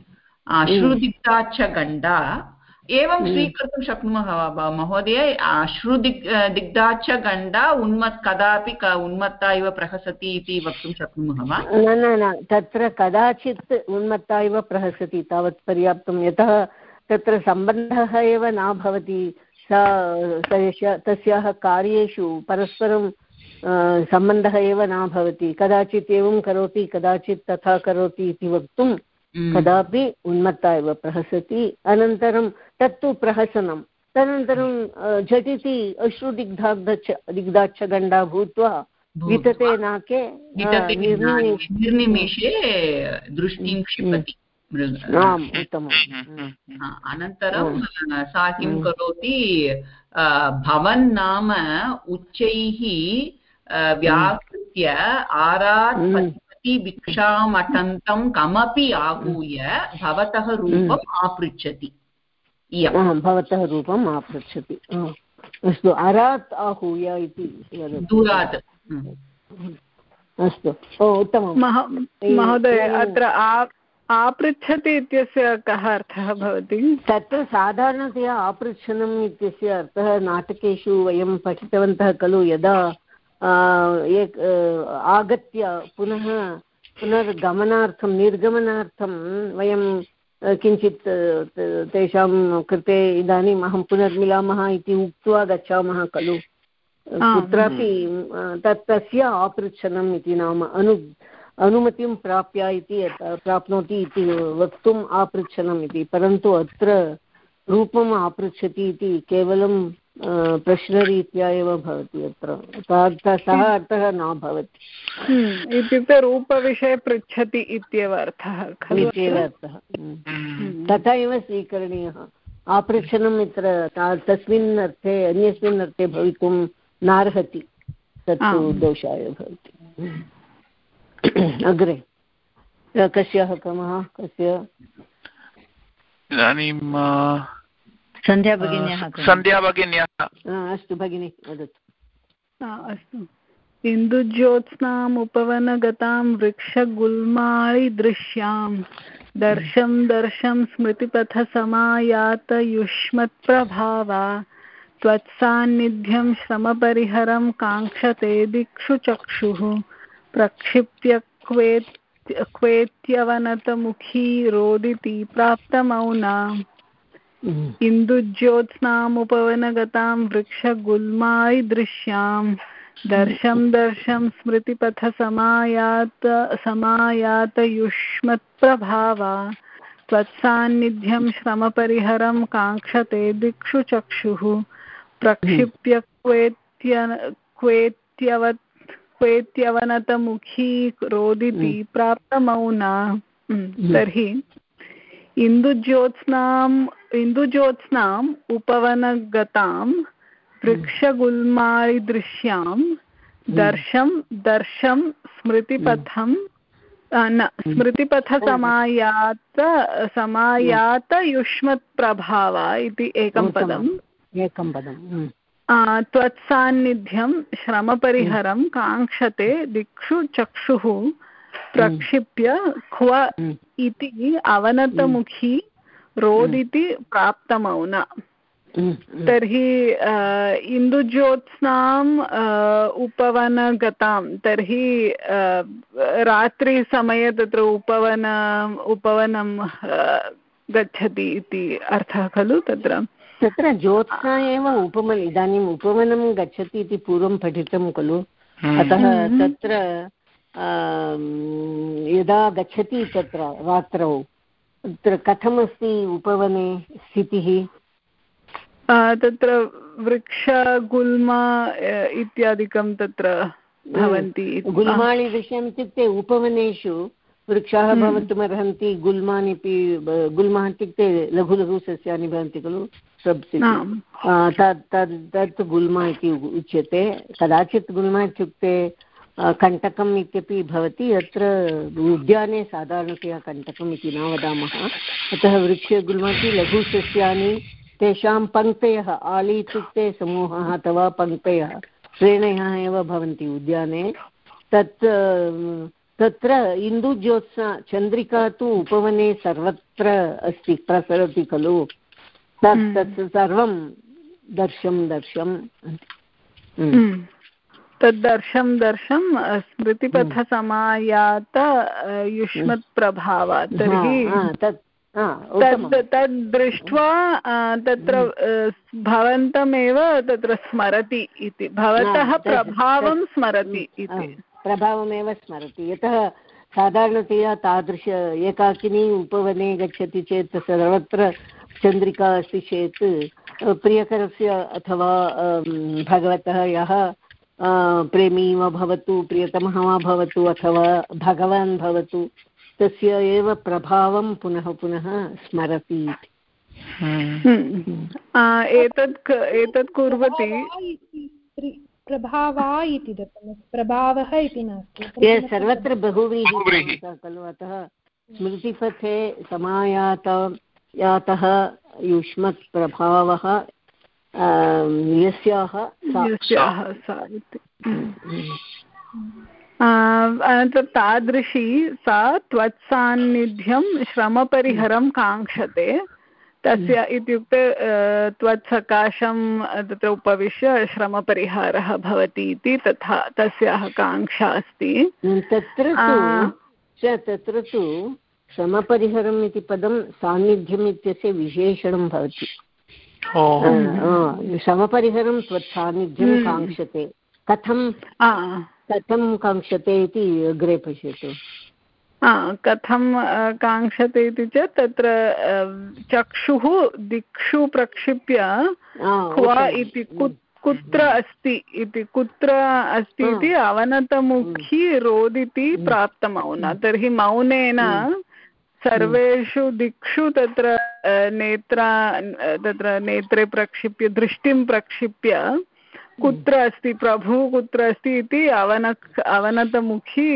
अश्रुदिग्धाच्च गण्डा एवं हम्म। स्वीकर्तुं शक्नुमः वा महोदय? अश्रुदिग् दिग्धाच्च गण्डा उन्मत् कदापि उन्मत्ता इव प्रहसति इति वक्तुं शक्नुमः वा?
न न न तत्र कदाचित् उन्मत्ता इव प्रहसति तावत् पर्याप्तं। यतः तत्र सम्बन्धः एव न भवति। सा तस्याः कार्येषु परस्परं सम्बन्धः एव न भवति। कदाचित् एवं करोति कदाचित् तथा करोति इति वक्तुं कदापि उन्मत्ता एव प्रहसति। अनन्तरं तत्तु प्रहसनं। तदनन्तरं झटिति अश्रुदिग्धाग्धच्छ दिग्धाच्छगण्डा भूत्वा वितते नाके
निर्निमेषे दृष्टिं क्षिपति
आम् उत्तमम्
अनन्तरं सा किं करोति भवन् नाम उच्चैः व्याकृत्य आरात् भिक्षामटन्तं कमपि आहूय भवतः रूपम् आपृच्छति।
भवतः रूपम् आपृच्छति। अस्तु अरात् आहूय इति
दूरात्।
अस्तु। ओ उत्तमं
महोदय अत्र आपृच्छति इत्यस्य कः अर्थः भवति?
तत्र साधारणतया आपृच्छनम् इत्यस्य अर्थः नाटकेषु वयं पठितवन्तः खलु यदा एक आगत्य पुनः पुनर्गमनार्थं निर्गमनार्थं वयं किञ्चित् तेषां कृते इदानीम् अहं पुनर्मिलामः इति उक्त्वा गच्छामः खलु। कुत्रापि तत् तस्य आपृच्छनम् इति नाम अनु अनुमतिं प्राप्य इति प्राप्नोति इति वक्तुम् आपृच्छनम् इति परन्तु अत्र रूपम् आपृच्छति इति केवलं प्रश्नरीत्या एव भवति अत्र। सः अर्थः न भवति।
हम्म, इत्युक्ते रूपविषये पृच्छति इत्येव अर्थः खलु
इत्येव अर्थः। हम्म। हम्म। तथा एव स्वीकरणीयः। आपृच्छनम् इत्र तस्मिन् अर्थे अन्यस्मिन् अर्थे भवितुं नार्हति। तत्तु दोषाय भवति। (clears throat) अग्रे। कस्याः क्रमः कस्य?
इदानीं
सन्ध्या भगिन्याः
सन्ध्या भगिन्याः।
अस्तु भगिनि वदतु।
अस्तु। इन्दुज्योत्स्नाम् उपवनगतां वृक्षगुल्माळिदृश्यां दर्शं दर्शं स्मृतिपथसमायातयुष्मत्प्रभावा त्वत्सान्निध्यं श्रमपरिहरं काङ्क्षते दिक्षु चक्षुः प्रक्षिप्य क्वेत् क्वेत्यवनतमुखी रोदिति प्राप्तमौना। इन्दुज्योत्स्नामुपवनगतां वृक्षगुल्मायिदृश्यां दर्शं दर्शं स्मृतिपथसमायात समायातयुष्मत्प्रभावा। त्वत्सान्निध्यं श्रमपरिहरं काङ्क्षते दिक्षु चक्षुः प्रक्षिप्य क्वेत्य क्वेत्यवत् क्वेत्यवनतमुखी रोदिति प्राप्तमौना। तर्हि इन्दुज्योत्स्नाम् इन्दुज्योत्स्नाम् उपवनगतां वृक्षगुल्माळिदृश्यां दर्शं दर्शं स्मृतिपथं न स्मृतिपथसमायात समायातयुष्मत्प्रभावा इति एकं पदम्।
एकं पदं
त्वत्सान्निध्यं श्रमपरिहरं काङ्क्षते दिक्षु चक्षुः प्रक्षिप्य क्व इति अवनतमुखी रोदिति प्राप्तमौन। तर्हि इन्दुज्योत्स्नाम् उपवनगतां। तर्हि रात्रिसमये तत्र उपवन उपवनं गच्छति इति अर्थः खलु तत्र?
तत्र ज्योत्स्ना एव उपवन इदानीम् उपवनं गच्छति इति पूर्वं पठितं खलु। अतः तत्र यदा गच्छति तत्र रात्रौ तत्र कथमस्ति उपवने स्थितिः?
तत्र वृक्षगुल्मा इत्यादिकं तत्र भवन्ति
गुल्माळिविषयम् इत्युक्ते उपवनेषु वृक्षाः भवितुमर्हन्ति गुल्मान् अपि गुल्मः इत्युक्ते लघु लघु सस्यानि भवन्ति खलु। तत् तद् तत् गुल्मा इति उच्यते। कदाचित् गुल्मा इत्युक्ते कण्टकम् इत्यपि भवति। अत्र उद्याने साधारणतया कण्टकम् इति न वदामः। अतः वृक्षगुल्मति लघुसस्यानि तेषां पङ्क्तयः आली इत्युक्ते समूहः अथवा पङ्क्तयः श्रेणयः एव भवन्ति उद्याने। तत् तत्र इन्दुज्योत्स्ना चन्द्रिका तु उपवने सर्वत्र अस्ति प्रसरति खलु। तत् हम्म। तत् सर्वं दर्शं दर्शं।
तद्दर्शं दर्शं स्मृतिपथसमायात युष्मत्प्रभाव तर्हि तद् तद् दृष्ट्वा तत्र हम्म। भवन्तमेव तत्र स्मरति इति भवतः प्रभावं स्मरति इति।
प्रभावमेव स्मरति। यतः साधारणतया तादृश एकाकिनी उपवने गच्छति चेत् सर्वत्र चन्द्रिका अस्ति चेत् प्रियकरस्य अथवा भगवतः यः प्रेमी वा भवतु प्रियतमः वा भवतु अथवा भगवान् भवतु तस्य एव प्रभावं पुनः पुनः स्मरति
एतत् एतत् कुर्वती।
प्रभावा इति दत्तम् प्रभावः इति नास्ति।
सर्वत्र बहुव्रीहिः खलु अतः स्मृतिपथे समायात यातः युष्मत् प्रभावः यस्याः
अनन्तरं तादृशी सा त्वत्सान्निध्यं श्रमपरिहरं काङ्क्षते। तस्य इत्युक्ते त्वत्सकाशं तत्र उपविश्य श्रमपरिहारः भवति इति तथा तस्याः काङ्क्षा अस्ति।
तत्र तत्र तु श्रमपरिहरम् इति पदं सान्निध्यम् इत्यस्य विशेषणं भवति। श्रमपरिहरं त्वत्सान्निध्यं हम्म। काङ्क्षते। कथं? कथं काङ्क्षते इति अग्रे पश्यतु।
कथं काङ्क्षते इति चेत् तत्र चक्षुः दिक्षु प्रक्षिप्य क्व इति कुत्र अस्ति इति कुत्र अस्ति इति अवनतमुखी रोदिति प्राप्तमौन। तर्हि मौनेन सर्वेषु दिक्षु तत्र नेत्रा तत्र नेत्रे प्रक्षिप्य दृष्टिं प्रक्षिप्य कुत्र अस्ति प्रभुः कुत्र अस्ति इति अवनक् अवनतमुखी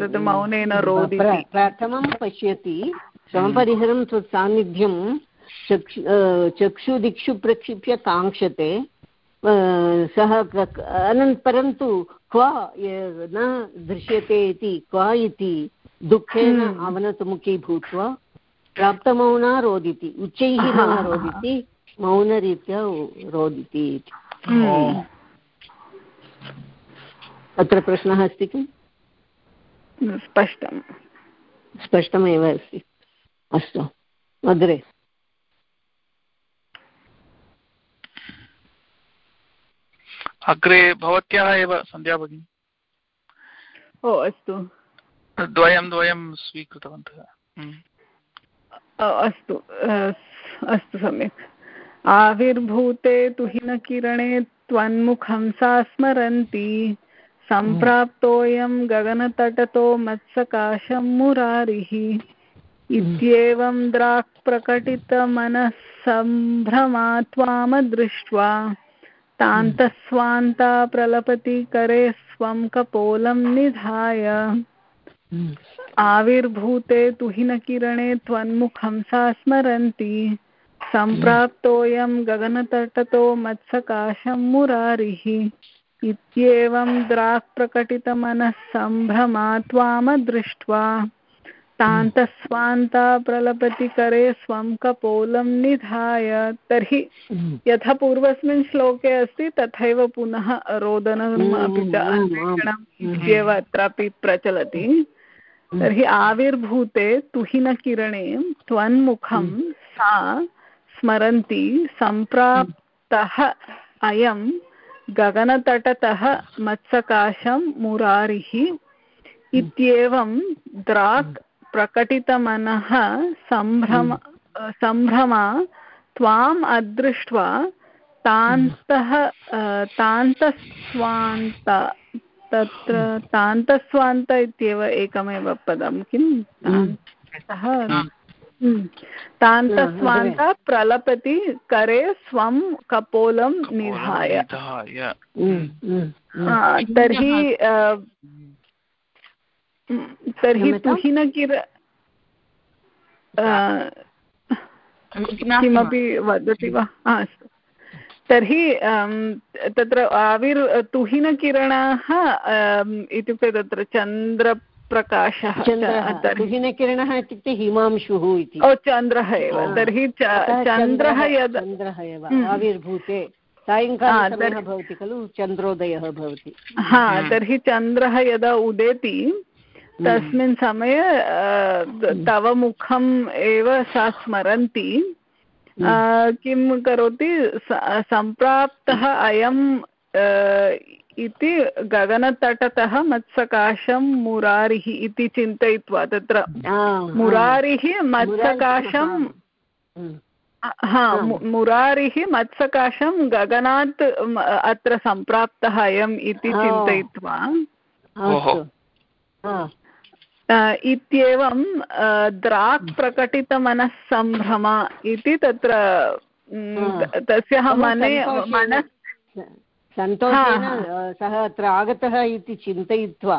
तत् मौनेन रोदिति.
प्रथमं पश्यति समपरिहरं सान्निध्यं चक्षु चक्षुदिक्षु प्रक्षिप्य काङ्क्षते सः परन्तु क्व न दृश्यते इति क्व इति। दुःखेन हम्म। अवनतमुखी भूत्वा प्राप्तमौना रोदिति। उच्चैः न रोदिति मौनरीत्या रोदिति इति। हम्म। अत्र प्रश्नः अस्ति किम्?
स्पष्टं
स्पष्टमेव अस्ति। अस्तु। अग्रे।
अग्रे भवत्याः एव सन्ध्या भगिनी।
ओ अस्तु।
द्वयं द्वयं स्वीकृतवन्तः। हम्म।
अस्तु। अस्तु सम्यक्। आविर्भूते तुहिनकिरणे त्वन्मुखं सा स्मरन्ति। सम्प्राप्तोऽयं गगनतटतो मत्सकाशं मुरारिः। इत्येवं द्राक्प्रकटितमनः सम्भ्रमा त्वामदृष्ट्वा। तान्तस्वान्ता प्रलपति करे स्वं कपोलं निधाय। आविर्भूते तुहिनकिरणे त्वन्मुखं सा स्मरन्ति। सम्प्राप्तोऽयं गगनतटतो मत्सकाशं मुरारिः। इत्येवं द्राक्प्रकटितमनः सम्भ्रमा त्वामदृष्ट्वा तान्तस्वान्ता प्रलपति करे स्वं कपोलं निधाय। तर्हि यथा पूर्वस्मिन् श्लोके अस्ति तथैव पुनः रोदनम् अपि च अन्वेषणम् इत्येव अत्रापि प्रचलति। तर्हि आविर्भूते तुहिनकिरणे त्वन्मुखं सा स्मरन्ति सम्प्राप्तः अयं गगनतटतः मत्सकाशं मुरारिः इत्येवं द्राक् प्रकटितमनः सम्भ्रम सम्भ्रमा त्वाम् अदृष्ट्वा तान्तः तान्तस्वान्त तत्र तान्तस्वान्त इत्येव एकमेव पदं किं? सः तान्तस्वान्ता प्रलपति करे स्वं कपोलं निधाय। तर्हि तर्हि तुहिनकिर किमपि वदति वा? अस्तु। तर्हि तत्र आविर् तुहिनकिरणाः इत्युक्ते तत्र चन्द्र प्रकाशः
इत्युक्ते हिमांशुः इति।
ओ चन्द्रः एव। तर्हि चन्द्रः यद्
चन्द्रः एव। हम्म। आविर्भूते। सायङ्कालः भवति खलु चन्द्रोदयः भवति।
हा तर्हि चन्द्रः यदा उदेति तस्मिन् समये तव मुखम् एव सा स्मरन्ति। किं करोति? सम्प्राप्तः अयं इति गगनतटतः मत्सकाशं मुरारिः इति चिन्तयित्वा तत्र मुरारिः मत्सकाशं हा मुरारिः मत्सकाशं गगनात् अत्र सम्प्राप्तः अयम् इति चिन्तयित्वा। इत्येवं द्राक् प्रकटितमनः सम्भ्रम इति तत्र तस्याः मने मनस्
सन्तोषेण सः अत्र आगतः इति चिन्तयित्वा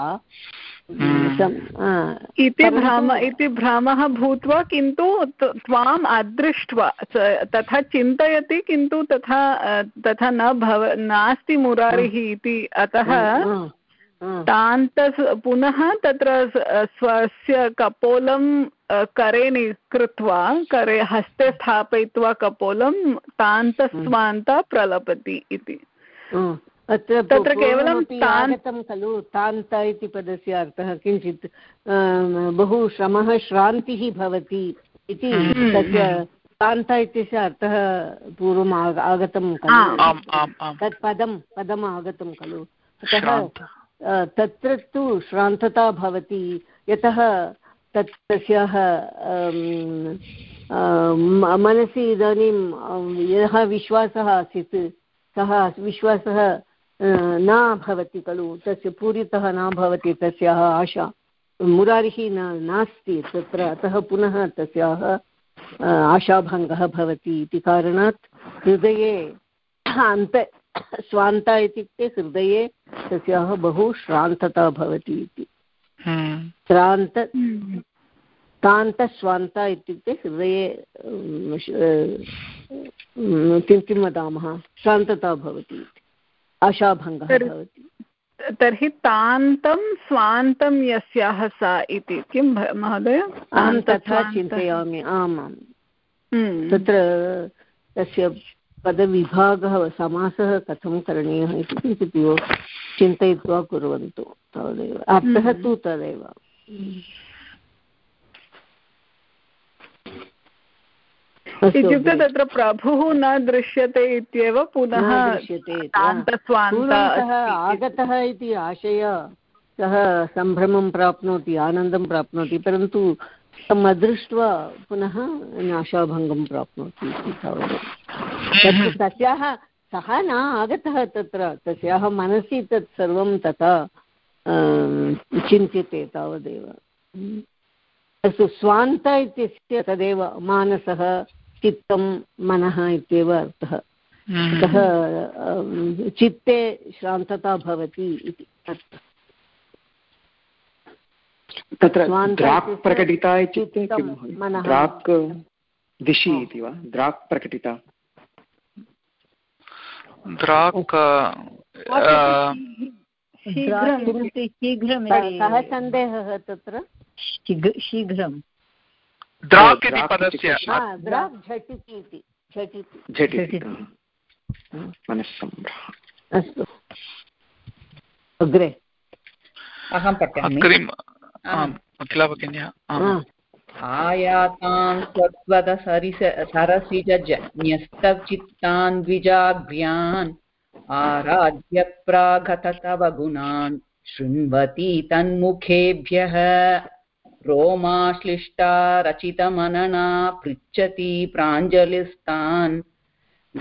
इति भ्रम इति भ्रमः भूत्वा किन्तु त्वाम् अदृष्ट्वा तथा चिन्तयति किन्तु तथा तथा न भव नास्ति मुरारिः इति अतः तान्त पुनः तत्र स्वस्य कपोलं करे कृत्वा करे हस्ते स्थापयित्वा कपोलं तान्तस्वान्ता प्रलपति इति।
अत्र तत्र केवलं आगतं खलु तान्त इति पदस्य अर्थः किञ्चित् बहु श्रमः श्रान्तिः भवति इति हम्म, तस्य। तान्त इत्यस्य अर्थः पूर्वम् आगतं खलु। तत् पदं पदम् आगतं खलु। अतः तत्र तु श्रान्तता भवति। यतः तत् तस्याः मनसि इदानीं यः विश्वासः आसीत्, सः विश्वासः न भवति खलु। तस्य पूरितः न भवति तस्याः आशा। मुरारिः न, नास्ति तत्र। अतः पुनः तस्याः आशाभङ्गः भवति इति कारणात् हृदये अन्त स्वान्ता इत्युक्ते हृदये तस्याः बहु श्रान्तता भवति इति। हम्म। श्रान्त तान्तस्वान्ता इत्युक्ते हृदये किं किं वदामः? श्रान्तता भवति इति। आशाभङ्गः भवति।
तर्हि तान्तं स्वान्तं यस्याः सा इति। किं महोदय?
अहं तथा चिन्तयामि। आम् आम् हम्म। तत्र तस्य पदविभागः समासः कथं करणीयः इति किञ्चित् चिन्तयित्वा कुर्वन्तु तावदेव। अर्थः तु हम्म। तदेव।
इत्युक्ते तत्र प्रभुः न दृश्यते इत्येव पुनः
आगतः इति आशय सः सम्भ्रमं प्राप्नोति आनन्दं प्राप्नोति परन्तु तं अदृष्ट्वा पुनः नाशाभङ्गं प्राप्नोति इति तावत् तस्याः सः न आगतः तत्र तस्याः मनसि तत् सर्वं तथा चिन्त्यते तावदेव। अस्तु स्वान्त इत्यस्य तदेव मानसः चित्तं मनः इत्येव अर्थः। हम्म। अतः चित्ते श्रान्तता भवति इति
तत्र द्राक् प्रकटिता इत्युक्ते किं द्राक् दिशि इति वा? द्राक् प्रकटिता।
द्राक्
कः सन्देहः तत्र?
शीघ्रं
द्राक् इति पदस्य।
अस्तु। अग्रे।
अहं पठामि
अखिला भगिन्या
आयातां स्वद्वद सरिस सरसिज न्यस्तचित्तान् द्विजाग्र्यान् आराध्य प्रागत तव गुणान् शृण्वती तन्मुखेभ्यः। रोमाश्लिष्टा रचितमनना पृच्छति प्राञ्जलिस्तान्।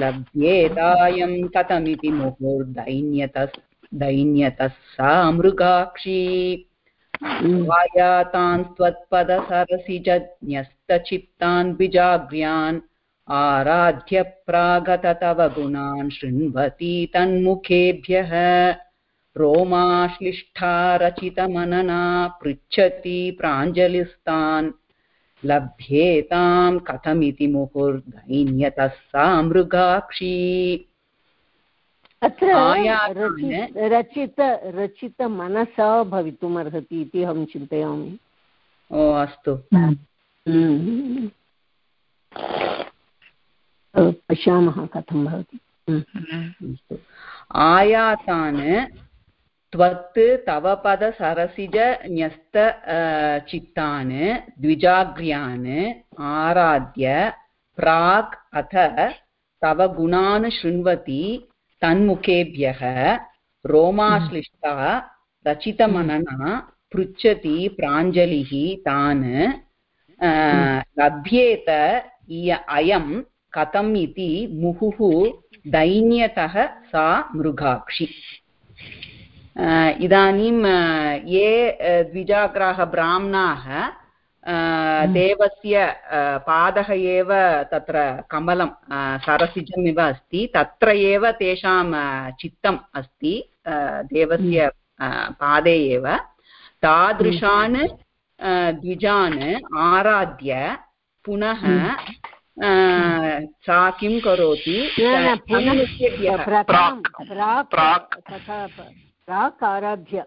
लभ्येतायं कथमिति मुहुर्दैन्यतस् दैन्यतः सा मृगाक्षी। वायातान् त्वत्पदसरसिजन्यस्तचित्तान् बिजाग्र्यान् आराध्य प्रागत तव गुणान् शृण्वति तन्मुखेभ्यः। रोमाश्लिष्ठा रचितमनना पृच्छति प्राञ्जलिस्तान्। लभ्येतां कथमिति मुहुर्दैन्यतः सा मृगाक्षी।
अत्र रचित रचितमनसा भवितुमर्हति इति अहं चिन्तयामि।
ओ अस्तु।
हम्म। पश्यामः कथं भवति।
आयातान् त्वत् तव पदसरसिज न्यस्त चित्तान् द्विजाग्र्यान् आराध्य प्राक् अथ तव गुणान् शृण्वति तन्मुखेभ्यः रोमाश्लिष्टा रचितमनना पृच्छति प्राञ्जलिः तान् लभ्येत अयं कथम् इति मुहुः दैन्यतः सा मृगाक्षि। इदानीं ये द्विजाग्राः ब्राह्मणाः देवस्य पादः एव तत्र कमलं सरसिजम् इव अस्ति तत्र एव तेषां चित्तम् अस्ति देवस्य पादे एव। तादृशान् द्विजान् आराध्य पुनः सा किं करोति?
प्राक् आराध्य।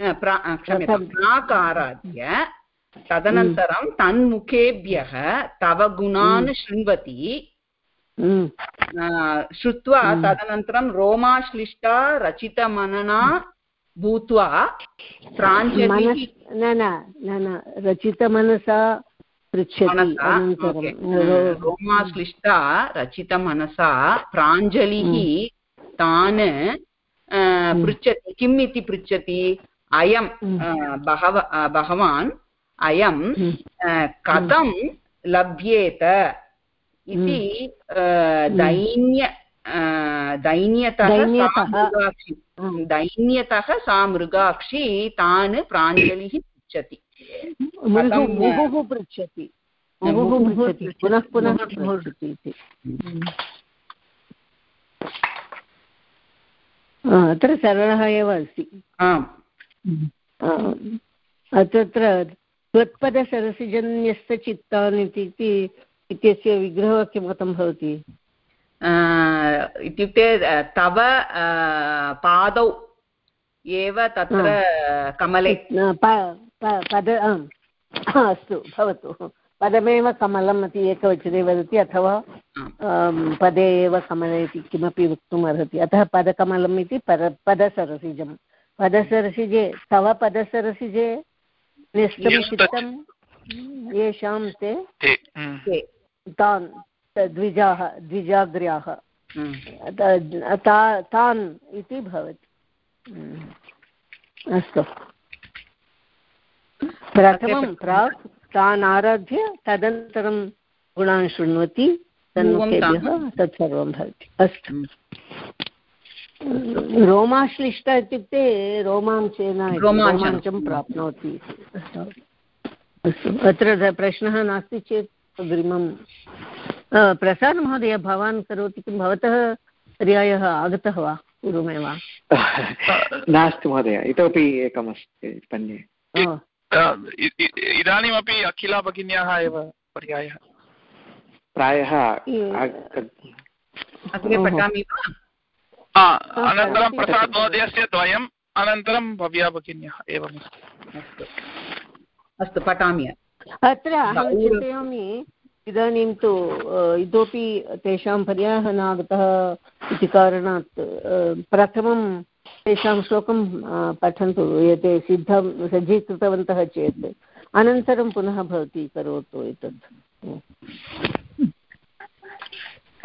प्राक् आराध्य तदनन्तरं तन्मुखेभ्यः तव गुणान् शृण्वति। श्रुत्वा तदनन्तरं रोमाश्लिष्टा रचितमनना भूत्वा प्राञ्जलिः
न न न रचितमनसा
रोमाश्लिष्टा रचितमनसा प्राञ्जलिः तान् पृच्छति। किम् इति पृच्छति? अयं बहव भगवान् अयं कथं लभ्येत इति दैन्य दैन्यतः दैन्यतः। सा मृगाक्षी तान् प्राञ्जलिः पृच्छति।
पृच्छति। पुनः पुनः पृच्छति। इति। अत्र सरलः एव अस्ति। तत्र त्वत्पदसरसिजन्यस्तचित्तान् इति इत्यस्य विग्रहः किं कथं भवति
इत्युक्ते तव पादौ एव तत्र कमले।
पद अस्तु भवतु। पदमेव कमलम् इति एकवचने वदति अथवा पदे एव कमले इति किमपि वक्तुम् अर्हति। अतः पदकमलम् इति पर पदसरसिजं पदसरसिजे तव पदसरसिजे चित्तं येषां ते तान् द्विजाः द्विजाग्र्याः। तान् इति भवति। अस्तु। प्रथमं प्राक् तान् आराध्य तदनन्तरं गुणान् शृण्वति तन्मुखेभ्यः तत्सर्वं भवति। अस्तु। रोमाश्लिष्ट इत्युक्ते रोमाञ्चेन रोमाञ्चं प्राप्नोति। अस्तु अत्र प्रश्नः नास्ति चेत् अग्रिमं प्रसादमहोदय भवान् करोति किं? भवतः पर्यायः आगतः वा? पूर्वमेव (laughs)
नास्ति महोदय इतोपि एकमस्ति पन्ये।
इदानीमपि अखिला भगिन्याः एव पर्यायः।
प्रायः
अग्रे पठामि
अनन्तरं प्रसाद् महोदयस्य द्वयम् अनन्तरं भव्या भगिन्यः एवम्
अस्तु। अस्तु। पठामि।
अत्र अहं चिन्तयामि इदानीं तु इतोपि तेषां पर्यायः नागतः इति कारणात् प्रथमं तेषां श्लोकं पठन्तु एते सिद्धं सज्जीकृतवन्तः चेत्। अनन्तरं पुनः भवती करोतु एतत्।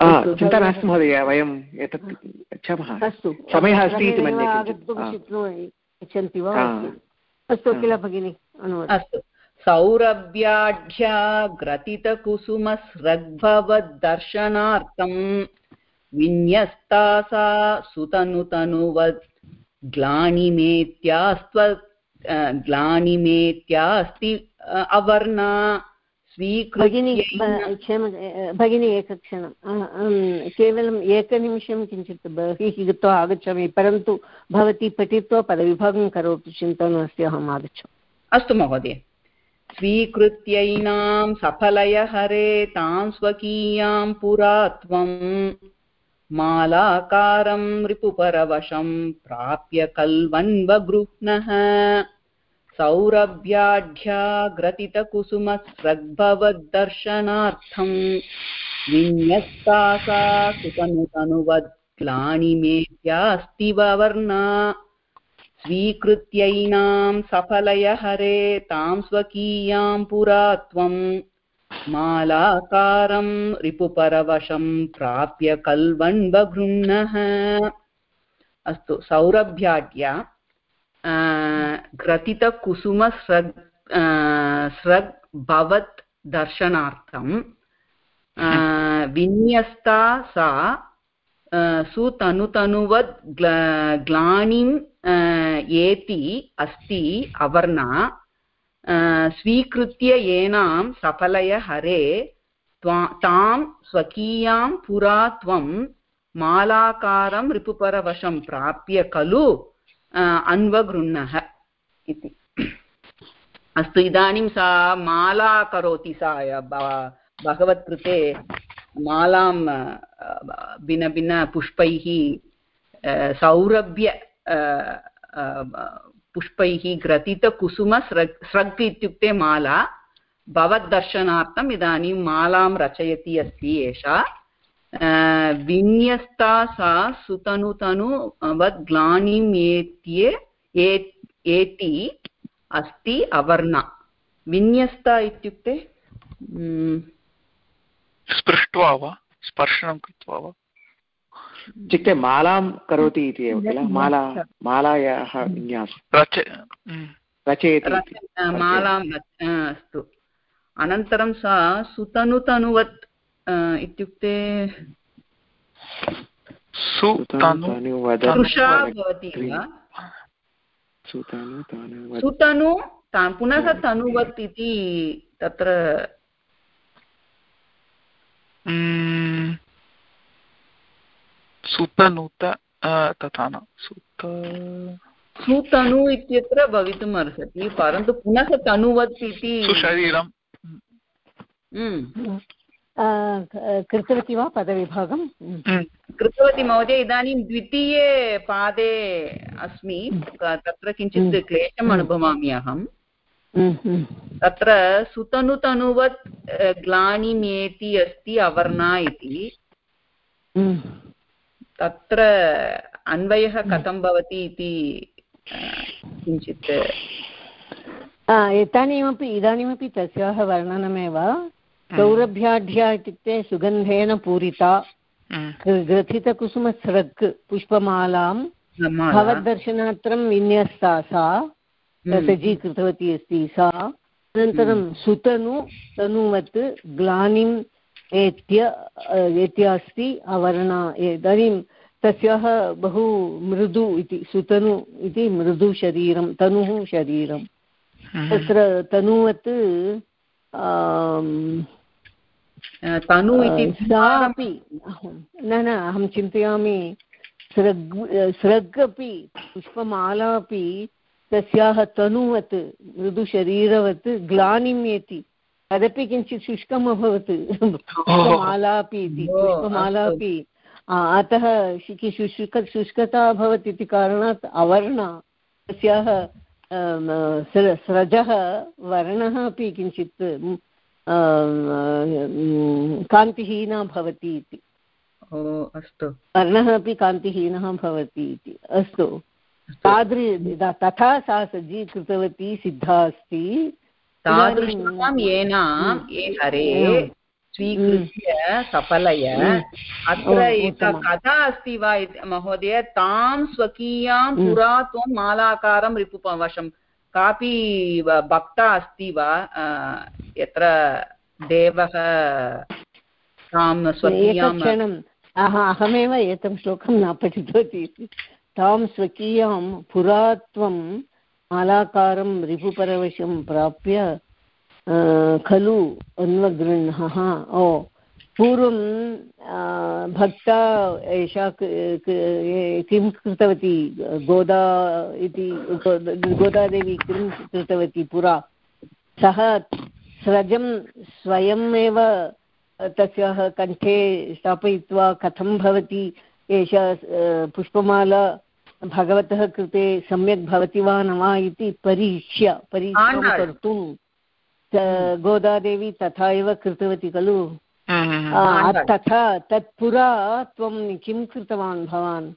चिन्ता नास्ति महोदय वयम् एतत् गच्छामः
अस्तु
समयः अस्ति इति मन्ये
इच्छन्ति वा? अस्तु किल भगिनि
अस्तु। सौरभ्याढ्या ग्रथितकुसुमस्रग्भवद्दर्शनार्थं विन्यस्ता सा सुतनुतनुवत् ग्लानिमेत्यास्त्व ग्लानिमेत्यास्ति अवर्णा।
भगिनी क्षम भगिनी एकक्षणं केवलम् एकनिमिषं किञ्चित् बहिः गत्वा आगच्छामि परन्तु भवती पठित्वा पदविभागं करोतु चिन्ता नास्ति अहम् आगच्छामि।
अस्तु महोदय। स्वीकृत्यैनां सफलय हरे तां स्वकीयां पुरा मालाकारं रिपुपरवशं प्राप्य कल्वन्वगृह्णः। सौरभ्याढ्याग्रथितकुसुमस्रग्भवद्दर्शनार्थं विन्यस्ता सा सुतनुतनुवद् ग्लानिमेत्यास्ति वर्णा स्वीकृत्यैनां सफलय हरे तां स्वकीयां पुरा त्वं मालाकारं रिपुपरवशं प्राप्य कल्वन्बगृह्णः अस्तु सौरभ्याढ्य ग्रथितकुसुमस्रग् स्रग् भवत् दर्शनार्थं (laughs) विन्यस्ता सा सुतनुतनुवद् ग्लानिं एति अस्ति अवर्णा स्वीकृत्य येनां सफलय हरे तां स्वकीयां पुरा त्वं मालाकारं रिपुपरवशं प्राप्य खलु। अन्वगृह्णः इति अस्तु इदानीं सा माला करोति सा भगवत्कृते मालां भिन्नभिन्नपुष्पैः सौरभ्य पुष्पैः ग्रथितकुसुमस्रग् स्रग् इत्युक्ते माला भवद्दर्शनार्थम् इदानीं मालां रचयति अस्ति एषा विन्यस्ता सा सुतनुतनुवद् ग्लानिम् एत्ये एति अस्ति अवर्णा। विन्यस्ता इत्युक्ते
स्पृष्ट्वा वा? स्पर्शनं कृत्वा वा?
इत्युक्ते मालां करोति इति एव किल? माला मालायाः विन्यासः। रचयति।
मालां अस्तु। अनन्तरं सा सुतनुतनुवत् इत्युक्ते सुतनु पुनः तनुवत् इति तत्र
सुतनुत तथा न। सुत
सुतनु इत्यत्र भवितुम् अर्हति परन्तु पुनः तनुवत् इति
सुशरीरं
कृतवती वा पदविभागं
कृतवती महोदय इदानीं द्वितीये पादे अस्मि तत्र किञ्चित् क्लेशम् अनुभवामि अहं तत्र सुतनुतनुवत् ग्लानिमेति अस्ति अवर्णा इति। तत्र अन्वयः कथं भवति इति किञ्चित्।
एतानीमपि इदानीमपि तस्याः वर्णनमेव। सौरभ्याढ्या इत्युक्ते सुगन्धेन पूरिता। ग्रथितकुसुमस्रक् पुष्पमालां। भवद्दर्शनार्थं विन्यस्ता सा। सज्जीकृतवती अस्ति सा। अनन्तरं सुतनु तनुवत् ग्लानिम् एत्य एत्य अस्ति अवर्णा इदानीं तस्याः बहु मृदु इति सुतनु इति मृदुशरीरं तनुः शरीरं। तत्र तनुवत्
तनु इति
सा अपि न न अहं चिन्तयामि स्रग् स्रग् अपि पुष्पमाला अपि तस्याः तनुवत् मृदुशरीरवत् ग्लानिम् एति तदपि किञ्चित् शुष्कम् अभवत् पुष्पमाला अपि इति पुष्पमाला अपि अतः शुष्क शुष्कता अभवत् इति कारणात् अवर्णा तस्याः स्रजः वर्णः अपि किञ्चित् कान्तिहीना भवति इति।
अस्तु।
वर्णः अपि कान्तिहीनः भवति इति। अस्तु। तादृ तथा सा सज्जीकृतवती सिद्धा अस्ति।
तादृशां येन ये हरे स्वीकृत्य सफलय अत्र एका कथा अस्ति वा महोदय? तां स्वकीयां पुरा त्वं मालाकारं रिपुपवशं। कापि भक्ता अस्ति वा? यत्र देवः तां स्वकीयां
अहमेव एतं श्लोकं न पठितवती। तां स्वकीयां पुरा त्वं मालाकारं रिपुपरवशं प्राप्य खलु अन्वगृह्णः। ओ पूर्वं भक्ता एषा किं कृतवती? गोदा इति गोदादेवी किं कृतवती? पुरा। सः स्रजं स्वयमेव तस्याः कण्ठे स्थापयित्वा कथं भवति? एषा पुष्पमाला भगवतः कृते सम्यक् भवति वा न वा इति परीक्ष्य परीक्षां कर्तुं गोदादेवी तथा एव कृतवती खलु? तथा तत् पुरा त्वं किं कृतवान् भवान्?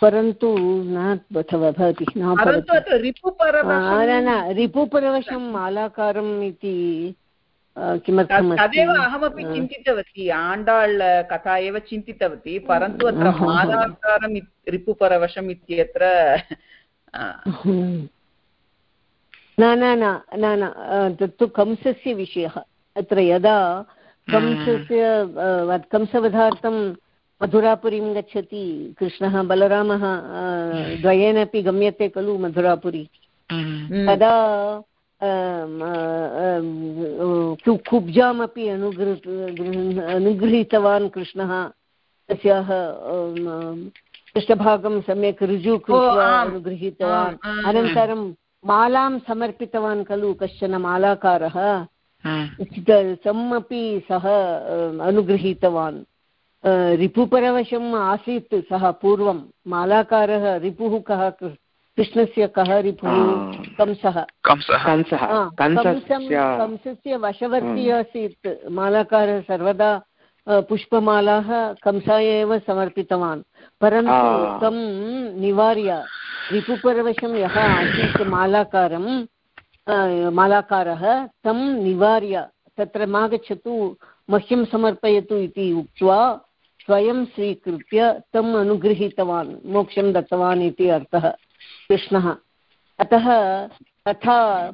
परन्तु न अथवा भवति न न रिपुपरवशं मालाकारम् इति किमर्थं
तदेव अहमपि चिन्तितवती आण्डाळ् कथा एव चिन्तितवती परन्तु अत्र मालाकारं रिपुपरवशम् इत्यत्र
न न न न तत्तु कंसस्य विषयः। अत्र यदा कंसस्य कंसवधार्थं मधुरापुरीं गच्छति कृष्णः बलरामः द्वयेनपि गम्यते खलु मधुरापुरी। तदा कुब्जामपि अनुगृ अनुगृहीतवान् कृष्णः। तस्याः पृष्ठभागं सम्यक् ऋजु कृत्वा अनुगृहीतवान्। अनन्तरं मालां समर्पितवान् खलु कश्चन मालाकारः। तम् अपि सः अनुगृहीतवान्। रिपुपरवशम् आसीत् सः पूर्वं। मालाकारः रिपुः कः कृष्णस्य कः रिपुः? कंसः। कंसस्य वशवर्ती आसीत्। मालाकारः सर्वदा पुष्पमालाः कंसाय एव समर्पितवान्। परन्तु तं निवार्य रिपुपरवशं यः आसीत् मालाकारं मालाकारः तं निवार्य तत्र मा गच्छतु मह्यं समर्पयतु इति उक्त्वा स्वयं स्वीकृत्य तम् अनुगृहीतवान् मोक्षं दत्तवान् इति अर्थः कृष्णः। अतः कथा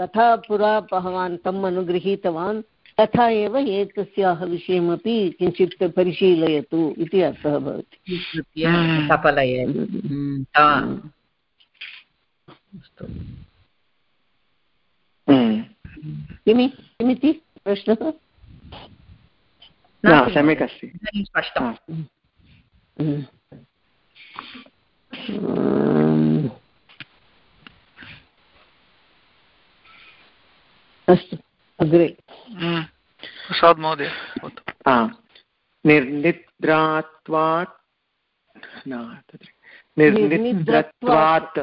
कथा पुरा भवान् तम् अनुगृहीतवान् तथा एव एतस्याः विषयमपि किञ्चित् परिशीलयतु इति अर्थः भवति। किमि किमिति प्रश्नः
सम्यक् अस्ति
अस्तु अग्रे
प्रसाद् महोदय
निर्निद्रात्वात् निर्निद्रत्वात्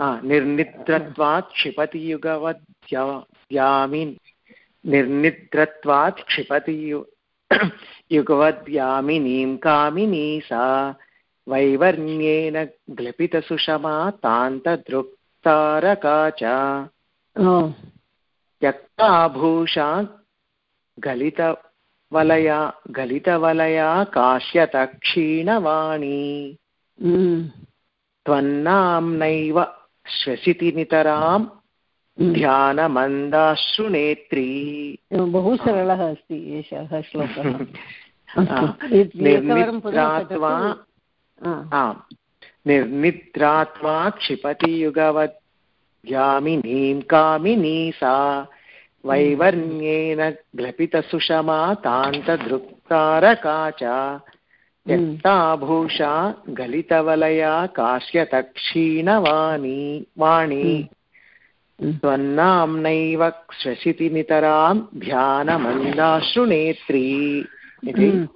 निर्निद्रत्वात् क्षिपति युगवद्यामिन् निर्निद्रत्वात् क्षिपति युगवद्यामिनीं कामिनी सा वैवर्ण्येन ग्लपितसुषमा तान्तदृक्तारका च त्यक्ताभूषा गलितवलया गलितवलया काश्यतक्षीणवाणी त्वन्नाम्नैव श्वसिति नितरां ध्यानमन्दाश्रुनेत्री।
बहु सरलः अस्ति एषः श्लोकः। (laughs) (laughs)
निर्निद्रात्वा निर्निद्रात्वा क्षिपति युगवत् यामिनीं कामिनी सा। वैवर्ण्येन ग्लपितसुषमा तान्तदृक्तारका च। त्यक्ताभूषा गलितवलया काश्यतक्षीणवाणी वाणी. त्वन्नाम्नैव श्वसिति नितरां ध्यानमन्दाश्रुनेत्री. इति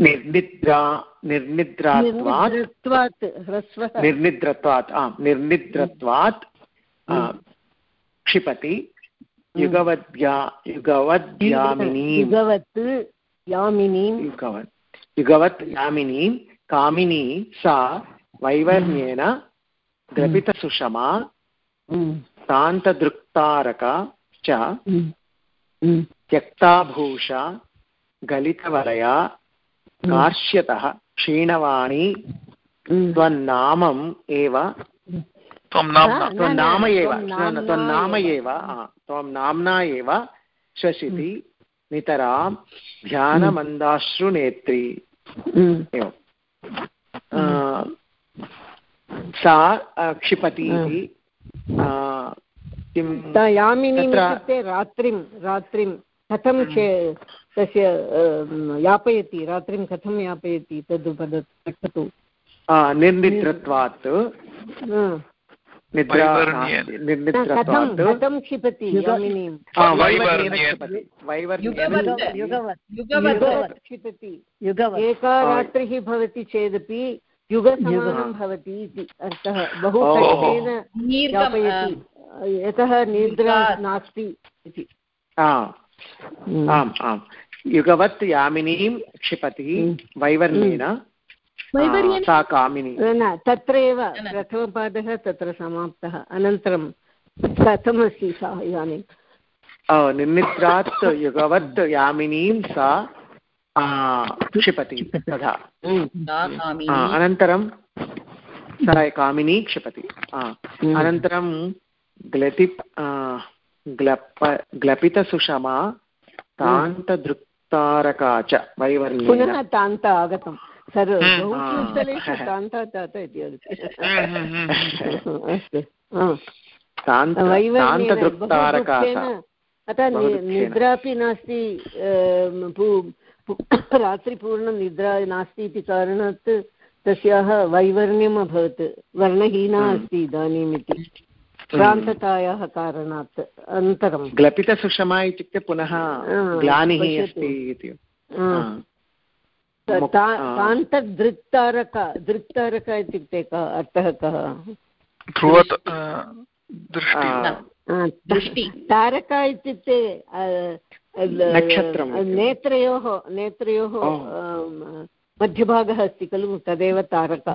निर्निद्रा निर्निद्रात्वात्. निर्निद्रत्वात् आम् निर्निद्रत्वात् क्षिपति. युगवद्या युगवद्यामिनीं
युगवत् यामिनीं
युगवत् युगवत् यामिनीं कामिनी सा वैवर्ण्येन द्रवितसुषमा तान्तदृक्तारका च त्यक्ताभूषा गलितवलया कार्श्यतः क्षीणवाणी त्वन्नामम् एव। एव त्वन्नाम एव। त्वं नाम्ना एव श्वसिति नितरां ध्यानमन्दाश्रुनेत्री। एवं। सा क्षिपति। इति
किं यामिनी इत्युक्ते रात्रिं रात्रिं कथं तस्य यापयति? रात्रिं कथं यापयति? तद् वदतु पठतु
निर्निद्रत्वात्।
कथं क्षिपति क्षिपति एका रात्रिः भवति चेदपि युगसमानं भवति इति अर्थः। बहु कष्टेन यतः निद्रा नास्ति इति।
आम् आम्। युगवत् यामिनीं क्षिपति वैवर्ण्येन। सा कामिनी।
न तत्र एव प्रथमपादः तत्र समाप्तः। अनन्तरं कथमस्ति सा इदानीं
निर्निद्रात् युगवत् यामिनीं सा क्षिपति तथा। अनन्तरं सा कामिनी क्षिपति। अनन्तरं ग्लति ग्लप ग्लपितसुषमा तान्तदृक्तारका च वैवर्ण्येन
पुनः तान्त आगतं अस्तु अतः निद्रापि नास्ति रात्रिपूर्णं निद्रा नास्ति इति कारणात् तस्याः वैवर्ण्यम् अभवत् वर्णहीना। अस्ति इदानीम् इति श्रान्ततायाः कारणात् अनन्तरं
ग्लपितसुषमा इत्युक्ते पुनः ग्लानिः अस्ति इति
तान्तदृक्तारक दृक्तारक इत्युक्ते कः? अर्थः कः? दृष्टि। तारक इत्युक्ते नेत्रयोः नेत्रयोः मध्यभागः अस्ति खलु? तदेव तारक।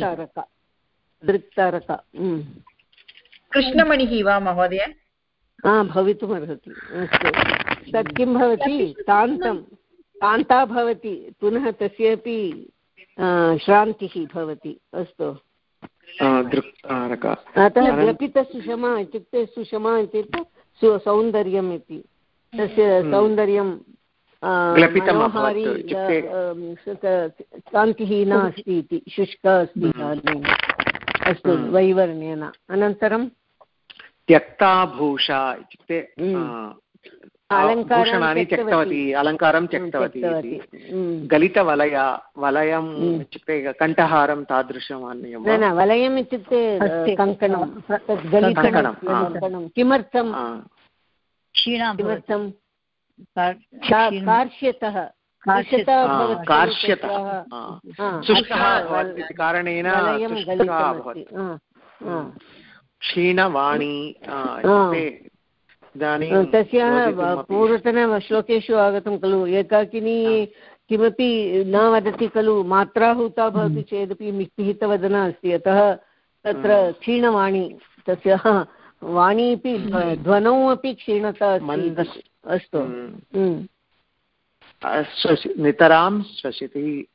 तारक दृक्तारक
कृष्णमणिः। वा महोदय?
हा भवितुमर्हति। अस्तु। तत् किं भवति? कान्तं कान्ता भवति पुनः तस्यापि श्रान्तिः भवति अस्तु। अतः ग्रपितसुषमा इत्युक्ते सुषमा इत्युक्ते सौन्दर्यम् इति। तस्य हम्म। सौन्दर्यं मनोहारी कान्तिहीना अस्ति इति शुष्का अस्ति हम्म। इदानीम् अस्तु हम्म। वैवर्ण्येन। अनन्तरं?
त्यक्ताभूषा इत्युक्ते भूषणानि त्यक्तवती। अलङ्कारं त्यक्तवती गलितवलय वलयम् इत्युक्ते कण्ठहारं तादृशम् अन्यं
न वलयम् इत्युक्ते कङ्कणं। किमर्थं? किमर्थं? कार्श्यतः।
कारणेन क्षीणवाणी
तस्याः पूर्वतनश्लोकेषु आगतं खलु एकाकिनी किमपि न वदति खलु मात्रा हुता भवति चेदपि पिहितवदना अस्ति अतः तत्र क्षीणवाणी तस्याः वाणी अपि ध्वनौ अपि क्षीणता अस्तु
नितरां श्वसिति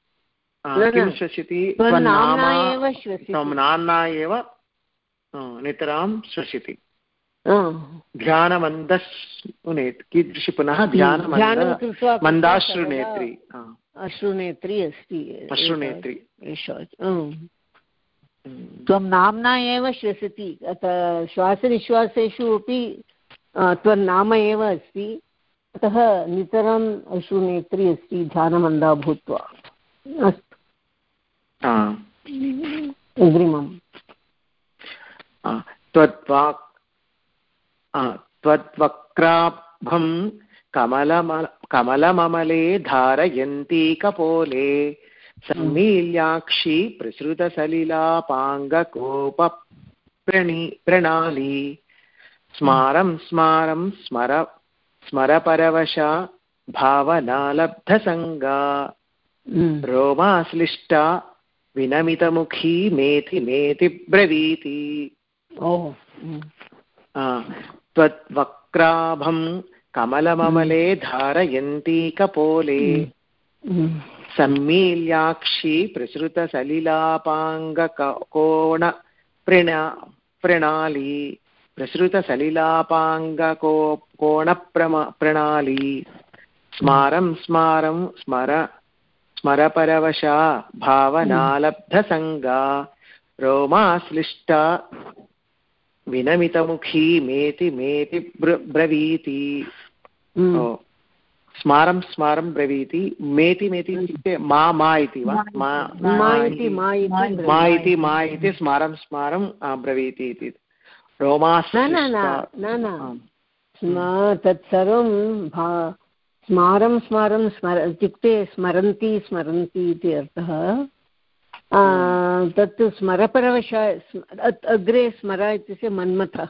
श्वसिति नाम्ना एव नितरां श्वसिति ध्यानमन्दस्नेत् कीदृशी पुनः ध्यानं मन्दाश्रुनेत्री।
अश्रुनेत्री अस्ति।
अश्रुनेत्री।
त्वं नाम्ना एव श्वसति। अतः श्वासनिश्वासेषु अपि त्वन्नाम एव अस्ति। अतः नितराम् अश्रुनेत्री अस्ति ध्यानमन्दा भूत्वा। अस्तु। अग्रिमम्।
त्वद्वाक् त्वद्वक्राभं कमलम कमलममले धारयन्ती कपोले सम्मील्याक्षी प्रसृतसलिलापाङ्गकोपप्रणि प्रणाली स्मारं स्मारं स्मर स्मरपरवशा भावनालब्धसङ्गा हम्म। रोमाश्लिष्टा विनमितमुखी मेथि ब्रवीति हम्म। त्वद्वक्राभं कमलममले हम्म। धारयन्ती कपोले। सम्मील्याक्षी प्रसृतसलिलापाङ्गकोण प्रणा प्रणाली। प्रसृतसलिलापाङ्गको कोणप्रमा प्रणाली स्मारं स्मारं स्मर स्मरपरवशा भावनालब्धसङ्गा। रोमाश्लिष्टा विनमितमुखी मेति मेति ब्रवीति। स्मारं स्मारं ब्रवीति। मेति मेति इत्युक्ते मा मा इति वा? मा इति मा इति स्मारं स्मारं ब्रवीति इति। रोमास्
न न न न तत्सर्वं स्मारं स्मारं स्मर इत्युक्ते स्मरन्ति स्मरन्ति इति अर्थः। तत् स्मरपरवश अग्रे स्मर इत्यस्य मन्मथः।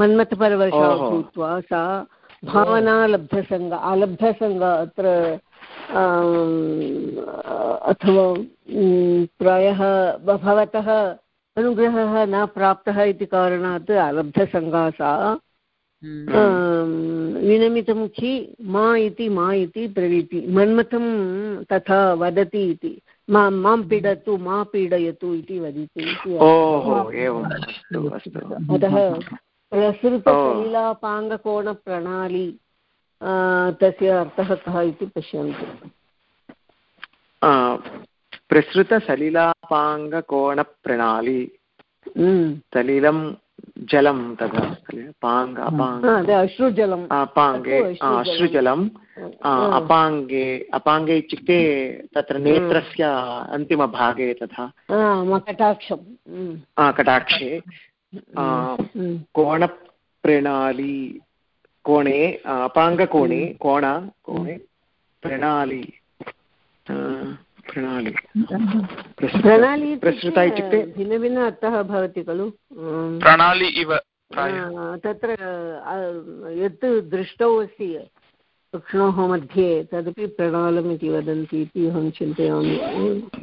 मन्मथपरवशा भूत्वा सा भावना लब्धसङ्ग अलब्धसङ्ग अत्र अथवा प्रायः भवतः अनुग्रहः न प्राप्तः इति कारणात् अलब्धसङ्गासा हम्म। विनमितमुखी मा इति मा इति ब्रवीति। मन्मथं तथा वदति इति। माँ माँ पीडतु मा पीडयतु इति वदति अतः प्रसृतलीलापाङ्गकोणप्रणाली तस्य अर्थः कः इति पश्यन्तु।
प्रसृतसलिलापाङ्गकोणप्रणाली हम्म। सलिलं जलं तदा पाङ् अपाङ्
अश्रुजलम्
अपाङ्गे अश्रुजलम् अपाङ्गे अपाङ्गे इत्युक्ते तत्र नेत्रस्य अन्तिमभागे तथा
कटाक्षं।
कटाक्षे कोणप्रणाली कोणे अपाङ्गकोणे कोण कोणे प्रणाली। प्रणाली।
प्रणाली प्रसृता इत्युक्ते भिन्नभिन्न अर्थः भवति खलु?
प्रणाली इव
तत्र यत् दृष्टौ अस्ति वृक्षणोः मध्ये तदपि प्रणालम् इति वदन्ति इति अहं चिन्तयामि।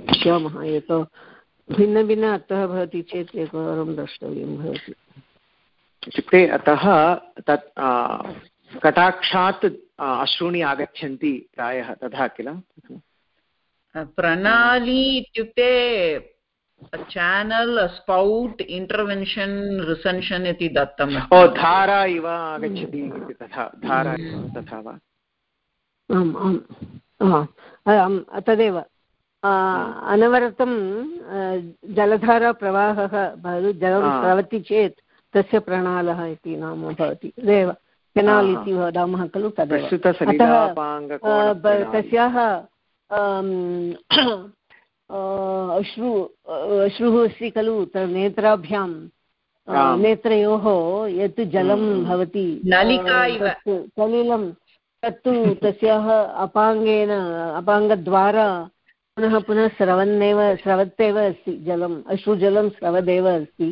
पश्यामः यतो भिन्नभिन्न अर्थः भवति चेत् एकवारं द्रष्टव्यं भवति।
इत्युक्ते अतः तत् कटाक्षात् अश्रूणि आगच्छन्ति प्रायः तथा किल?
प्रणाली इत्युक्ते चानल् स्पौट् इण्टर्वेन्शन् रिसेन्शन् इति दत्तम्
ओ धारा इव आगच्छति तथा धारा तथा वा?
आम् आम् तदेव। अनवरतं जलधाराप्रवाहः जलं स्रवति चेत् तस्य प्रणालः इति नाम भवति। तदेव। केनाल् इति वदामः खलु तदेव। तस्याः (clears throat) अश्रु अश्रुः अस्ति खलु नेत्राभ्यां नेत्रयोः यत् जलं भवति सलिलं तत्तु तस्याः अपाङ्गेन अपाङ्गद्वारा पुनः पुनः स्रवन्नेव स्रवत्येव अस्ति जलम् अश्रुजलं स्रवदेव अस्ति।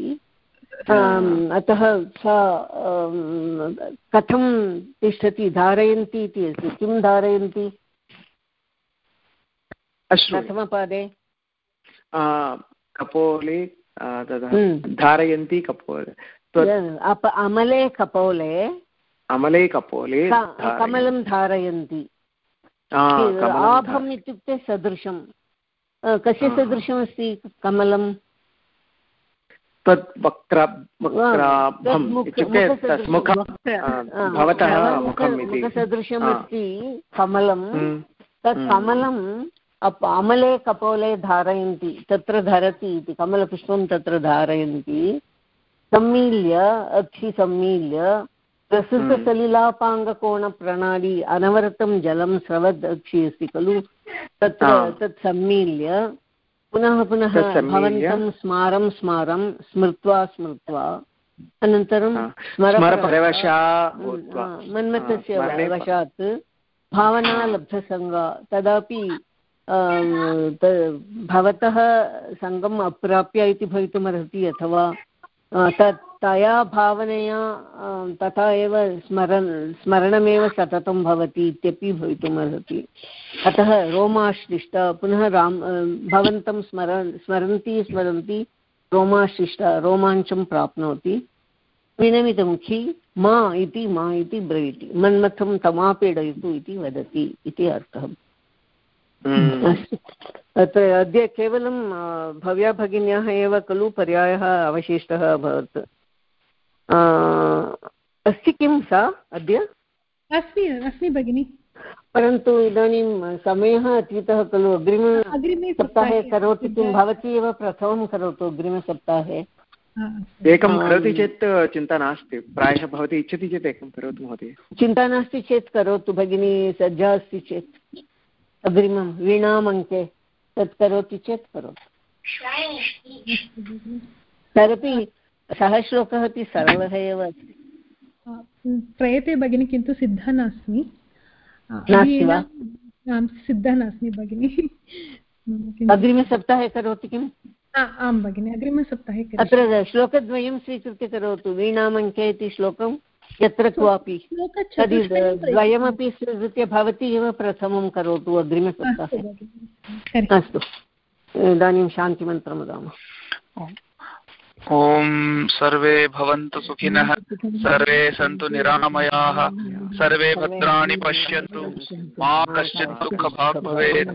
अतः सा कथं तिष्ठति धारयन्ति इति अस्ति किं धारयन्ति? प्रथमपादे?
कपोले हम्म। धारयन्ति कपोले।
अमले कपोले।
अमले कपोले
कमलं धारयन्ति। आभम् इत्युक्ते सदृशं। कस्य सदृशमस्ति? कमलं।
तत् भवतः मुखम् इति।
सदृशमस्ति कमलं। हम्म। तत् हम्म। कमलं अमले कपोले धारयन्ति तत्र धरति इति कमलपुष्पं तत्र धारयन्ति सम्मील्य अक्षि सम्मील्य प्रसृतसलिलापाङ्गकोणप्रणाली अनवरतं जलं स्रवद् अक्षि अस्ति खलु तत्र तत् सम्मील्य पुनः पुनः भवन्तं स्मारं स्मारं स्मृत्वा स्मृत्वा अनन्तरं मन्मथस्य वशात् भावनालब्धसङ्गा तदापि भवतः सङ्गम् अप्राप्य इति भवितुमर्हति अथवा तत् तया भावनया तथा एव स्मरन्, स्मरणमेव सततं भवति इत्यपि भवितुमर्हति। अतः रोमाश्लिष्ट, पुनः राम भवन्तं स्मरन्, स्मरन्ति स्मरन्ति, रोमाश्लिष्ट, रोमाञ्चं प्राप्नोति। विनमितमुखी, मा इति मा इति ब्रवीति। मन्मथं तमापीडयतु इति वदति, इति अर्थः। (laughs) अत्र अद्य केवलं भव्या भगिन्याः एव खलु पर्यायः अवशिष्टः अभवत्। अस्ति किं सा अद्य?
अस्मि अस्मि भगिनि।
परन्तु इदानीं समयः अतीतः खलु अग्रिम सप्ताहे करोति किं? भवती एव प्रथमं करोतु अग्रिमसप्ताहे।
एकं करोति चेत् चिन्ता नास्ति प्रायः भवती इच्छति चेत् एकं करोतु महोदय।
चिन्ता नास्ति चेत् करोतु भगिनी सज्जा अस्ति चेत्। अग्रिमं वीणामङ्के तत् करोति चेत् करोतु। तदपि सः श्लोकः अपि सरलः एव अस्ति।
प्रयते भगिनि किन्तु सिद्धः नास्मि। सिद्धः नास्मि भगिनि।
अग्रिमसप्ताहे करोति किम्?
आं भगिनि अग्रिमसप्ताहे
अत्र श्लोकद्वयं स्वीकृत्य करोतु। वीणामङ्के इति श्लोकं यत्र क्वापि। तर्हि द्वयमपि स्वीकृत्य भवती एव प्रथमं करोतु अग्रिमसप्ताहे। अस्तु इदानीं शान्तिमन्त्रं वदामः।
ॐ सर्वे भवन्तु सुखिनः सर्वे सन्तु निरामयाः सर्वे भद्राणि पश्यन्तु मा कश्चित् दुःखभाग् भवेत्।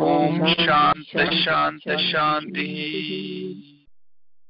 ॐ शान्तिः शान्तिः। शान्तिः।